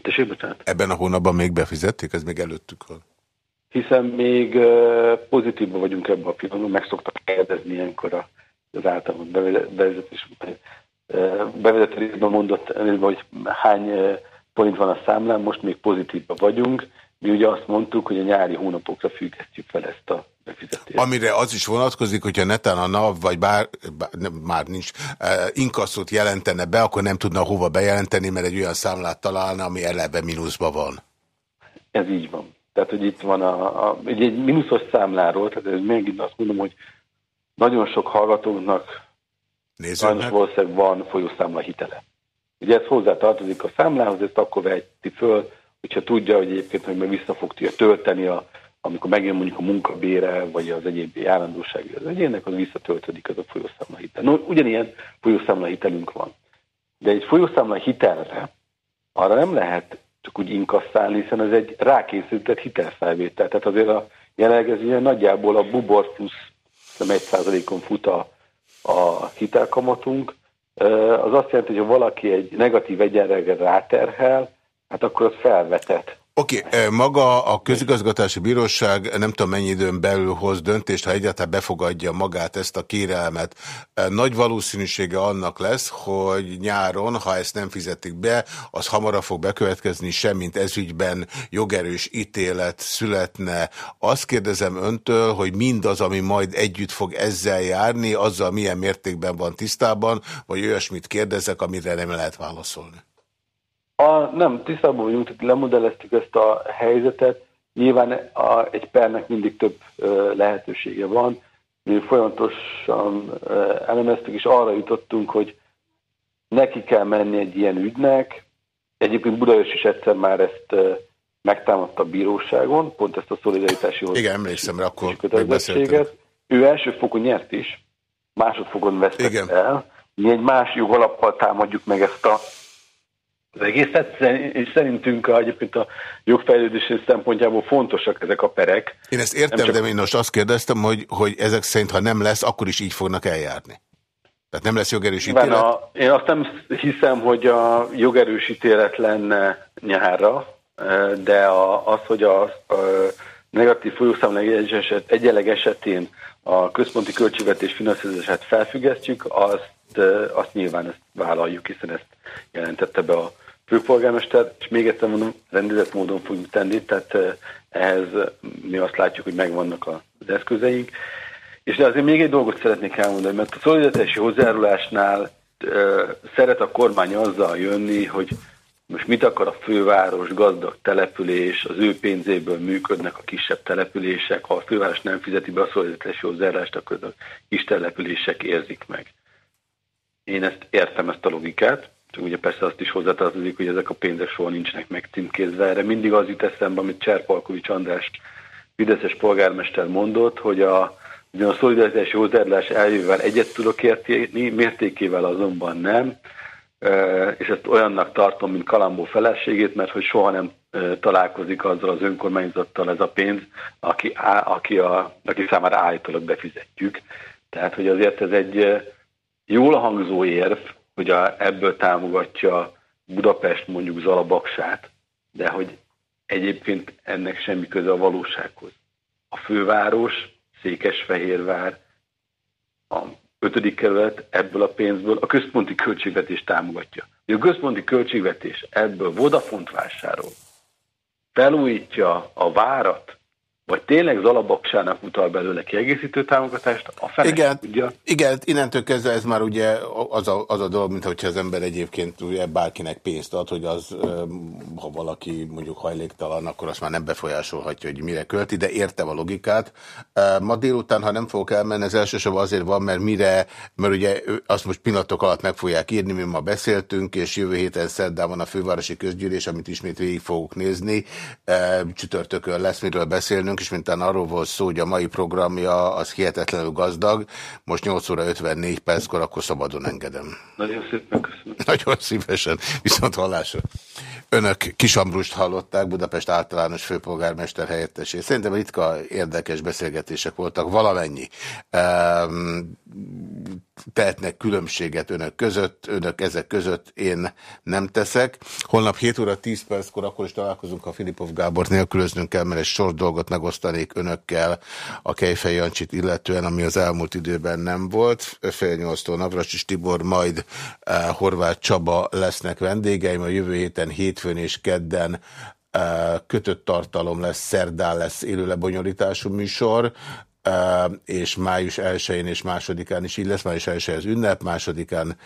Tessék, bocsánat. Ebben a hónapban még befizették? Ez még előttük van. Hiszen még pozitívban vagyunk ebben a pillanatban, meg szoktak kérdezni ilyenkor az általában bevezetés bevezető részben mondott, hogy hány forint van a számlán, most még pozitívban vagyunk. Mi ugye azt mondtuk, hogy a nyári hónapokra függesztjük fel ezt a befizetést. Amire az is vonatkozik, hogyha netán a NAV, vagy bár, bár nem, már nincs, inkasszót jelentene be, akkor nem tudna hova bejelenteni, mert egy olyan számlát találna, ami eleve mínuszban van. Ez így van. Tehát, hogy itt van a, a egy, egy mínuszos számláról, tehát ez még azt mondom, hogy nagyon sok hallgatóknak sajnos valószínűleg van folyószámla hitele. Ugye ez hozzá tartozik a számlához, ezt akkor veheti föl, hogyha tudja, hogy egyébként, hogy meg vissza fog tölteni, a, amikor megjön mondjuk a munkabére, vagy az egyéb állandósági az egyének, az visszatöltődik az a folyószámla hitel. No, ugyanilyen folyószámla hitelünk van. De egy folyószámla hitelre arra nem lehet csak úgy inkasszálni, hiszen ez egy rákészültett hitelfelvétel. Tehát azért a jelenleg ez ilyen nagyjából a bubor plusz nem egy százalékon fut a, a hitelkamatunk, az azt jelenti, hogy ha valaki egy negatív egyenleget ráterhel, hát akkor az felvetett. Oké, okay, maga a közigazgatási bíróság nem tudom mennyi időn belül hoz döntést, ha egyáltalán befogadja magát ezt a kérelmet. Nagy valószínűsége annak lesz, hogy nyáron, ha ezt nem fizetik be, az hamarabb fog bekövetkezni, semmint ezügyben jogerős ítélet születne. Azt kérdezem öntől, hogy mindaz, ami majd együtt fog ezzel járni, azzal milyen mértékben van tisztában, vagy olyasmit kérdezek, amire nem lehet válaszolni. A, nem, tisztában vagyunk, tehát lemodelleztük ezt a helyzetet. Nyilván a, egy pernek mindig több ö, lehetősége van. Mi folyamatosan ö, elemeztük, és arra jutottunk, hogy neki kell menni egy ilyen ügynek. Egyébként Budajos is egyszer már ezt ö, megtámadta a bíróságon, pont ezt a szolidaritási Igen, emlékszem, akkor Ő első fokon nyert is, másodfokon vesztett el. Mi egy más jogalappal támadjuk meg ezt a az egészet, és szerintünk a, egyébként a jogfejlődés szempontjából fontosak ezek a perek. Én ezt értem, csak... de én most azt kérdeztem, hogy, hogy ezek szerint, ha nem lesz, akkor is így fognak eljárni. Tehát nem lesz jogerős ítélet? A, én azt nem hiszem, hogy a jogerős ítélet lenne nyárra, de a, az, hogy a, a negatív folyószámla eset, egyenleg esetén a központi költségvetés finanszírozását felfüggesztjük, azt, azt nyilván ezt vállaljuk, hiszen ezt jelentette be a főpolgármester, és még egyszer mondom, rendezett módon fogjuk tenni, tehát ehhez mi azt látjuk, hogy megvannak az eszközeink. És de azért még egy dolgot szeretnék elmondani, mert a szolidaritási hozzájárulásnál szeret a kormány azzal jönni, hogy most mit akar a főváros, gazdag település, az ő pénzéből működnek a kisebb települések, ha a főváros nem fizeti be a szolidaritási hozzájárulást, akkor a kis települések érzik meg. Én ezt értem, ezt a logikát, csak ugye persze azt is hozzátartozik, hogy ezek a pénzek soha nincsenek megcímkézve. Erre mindig az jut eszembe, amit Cserpalkovics András Fideszes polgármester mondott, hogy a, ugye a szolidaritási hozzáadás elvével egyet tudok érteni, mértékével azonban nem, és ezt olyannak tartom, mint Kalambó feleségét, mert hogy soha nem találkozik azzal az önkormányzattal ez a pénz, aki, aki, a, aki számára állítólag befizetjük. Tehát, hogy azért ez egy jól hangzó érv, hogy a, ebből támogatja Budapest mondjuk Zalabaksát, de hogy egyébként ennek semmi köze a valósághoz. A főváros, Székesfehérvár, a ötödik kerület ebből a pénzből a központi költségvetés támogatja. A központi költségvetés ebből Vodafont vásárol, felújítja a várat, vagy tényleg Zalabaksának utal belőle kiegészítő támogatást, a fene igen, tudja. Igen, innentől kezdve ez már ugye az a, az a dolog, mint hogyha az ember egyébként ugye bárkinek pénzt ad, hogy az, ha valaki mondjuk hajléktalan, akkor azt már nem befolyásolhatja, hogy mire költi, de értem a logikát. Ma délután, ha nem fogok elmenni, ez elsősorban azért van, mert mire, mert ugye azt most pillanatok alatt meg fogják írni, mi ma beszéltünk, és jövő héten szerdán van a fővárosi közgyűlés, amit ismét végig fogok nézni. Csütörtökön lesz, miről beszélnünk beszéltünk, és mintán arról volt szó, hogy a mai programja az hihetetlenül gazdag. Most 8 óra 54 perckor, akkor szabadon engedem. Nagyon szépen köszönöm. Nagyon szívesen. Viszont hallásra. Önök Kisambrust hallották, Budapest általános főpolgármester helyettesét. Szerintem ritka érdekes beszélgetések voltak, valamennyi. Um, tehetnek különbséget önök között, önök ezek között én nem teszek. Holnap 7 óra 10 perckor akkor is találkozunk, ha Filipov Gábor nélkülöznünk kell, mert egy sor dolgot megosztanék önökkel a Kejfej Jancsit illetően, ami az elmúlt időben nem volt. Fél nyolctól Navracsis Tibor, majd uh, Horváth Csaba lesznek vendégeim. A jövő héten hétfőn és kedden uh, kötött tartalom lesz, szerdán lesz élő lebonyolítású műsor. És május 1-én és másodikán is így lesz, május 1 az ünnep, másodikán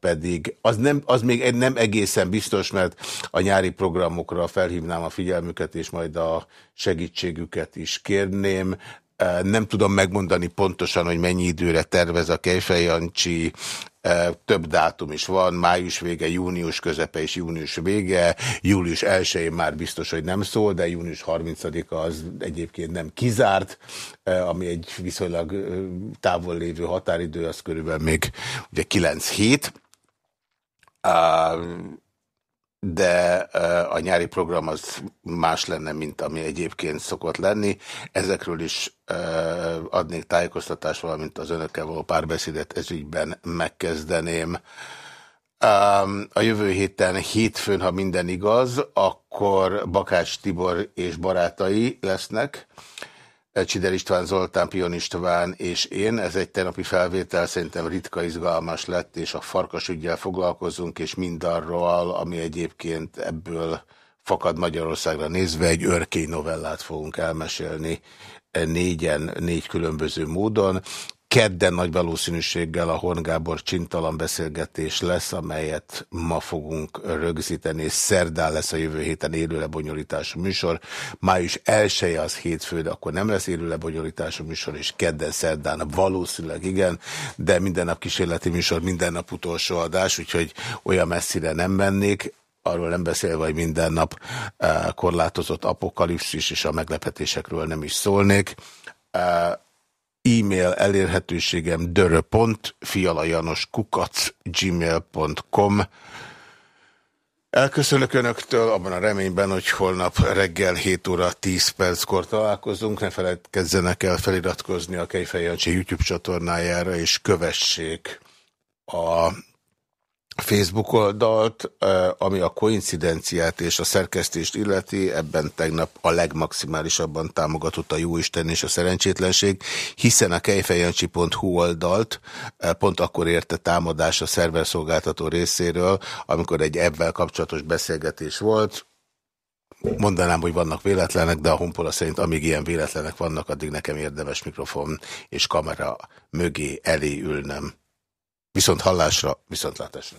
pedig az, nem, az még nem egészen biztos, mert a nyári programokra felhívnám a figyelmüket, és majd a segítségüket is kérném. Nem tudom megmondani pontosan, hogy mennyi időre tervez a Kejfej több dátum is van, május vége, június közepe és június vége, július 1-én már biztos, hogy nem szól, de június 30-a az egyébként nem kizárt, ami egy viszonylag távol lévő határidő, az körülbelül még ugye 9 hét de a nyári program az más lenne, mint ami egyébként szokott lenni. Ezekről is adnék tájékoztatást, valamint az önökkel való párbeszédet ezügyben megkezdeném. A jövő héten hétfőn, ha minden igaz, akkor Bakács Tibor és barátai lesznek. Csider István, Zoltán, Pion István és én. Ez egy tegnapi felvétel, szerintem ritka izgalmas lett, és a farkas ügyel foglalkozunk, és mindarról, ami egyébként ebből fakad Magyarországra nézve, egy örkény novellát fogunk elmesélni négyen, négy különböző módon. Kedden nagy valószínűséggel a Horn Gábor csintalan beszélgetés lesz, amelyet ma fogunk rögzíteni, és szerdán lesz a jövő héten élő lebonyolítású műsor. Május 1 az hétfő, de akkor nem lesz élő lebonyolítású műsor, és kedden, szerdán valószínűleg igen, de minden nap kísérleti műsor, minden nap utolsó adás, úgyhogy olyan messzire nem mennék arról nem beszélve, hogy minden nap eh, korlátozott apokalipszis és a meglepetésekről nem is szólnék. E-mail elérhetőségem dörö.fialajanoskukac.gmail.com Elköszönök Önöktől abban a reményben, hogy holnap reggel 7 óra 10 perckor találkozunk. Ne feledkezzenek el feliratkozni a Kejfej YouTube csatornájára, és kövessék a Facebook oldalt, ami a koincidenciát és a szerkesztést illeti, ebben tegnap a legmaximálisabban támogatott a jóisten és a szerencsétlenség, hiszen a kejfejancsi.hu oldalt pont akkor érte támadás a szerverszolgáltató részéről, amikor egy ebben kapcsolatos beszélgetés volt, Mondanám, hogy vannak véletlenek, de a honpola szerint amíg ilyen véletlenek vannak, addig nekem érdemes mikrofon és kamera mögé elé ülnem. Viszont hallásra, viszont látásra.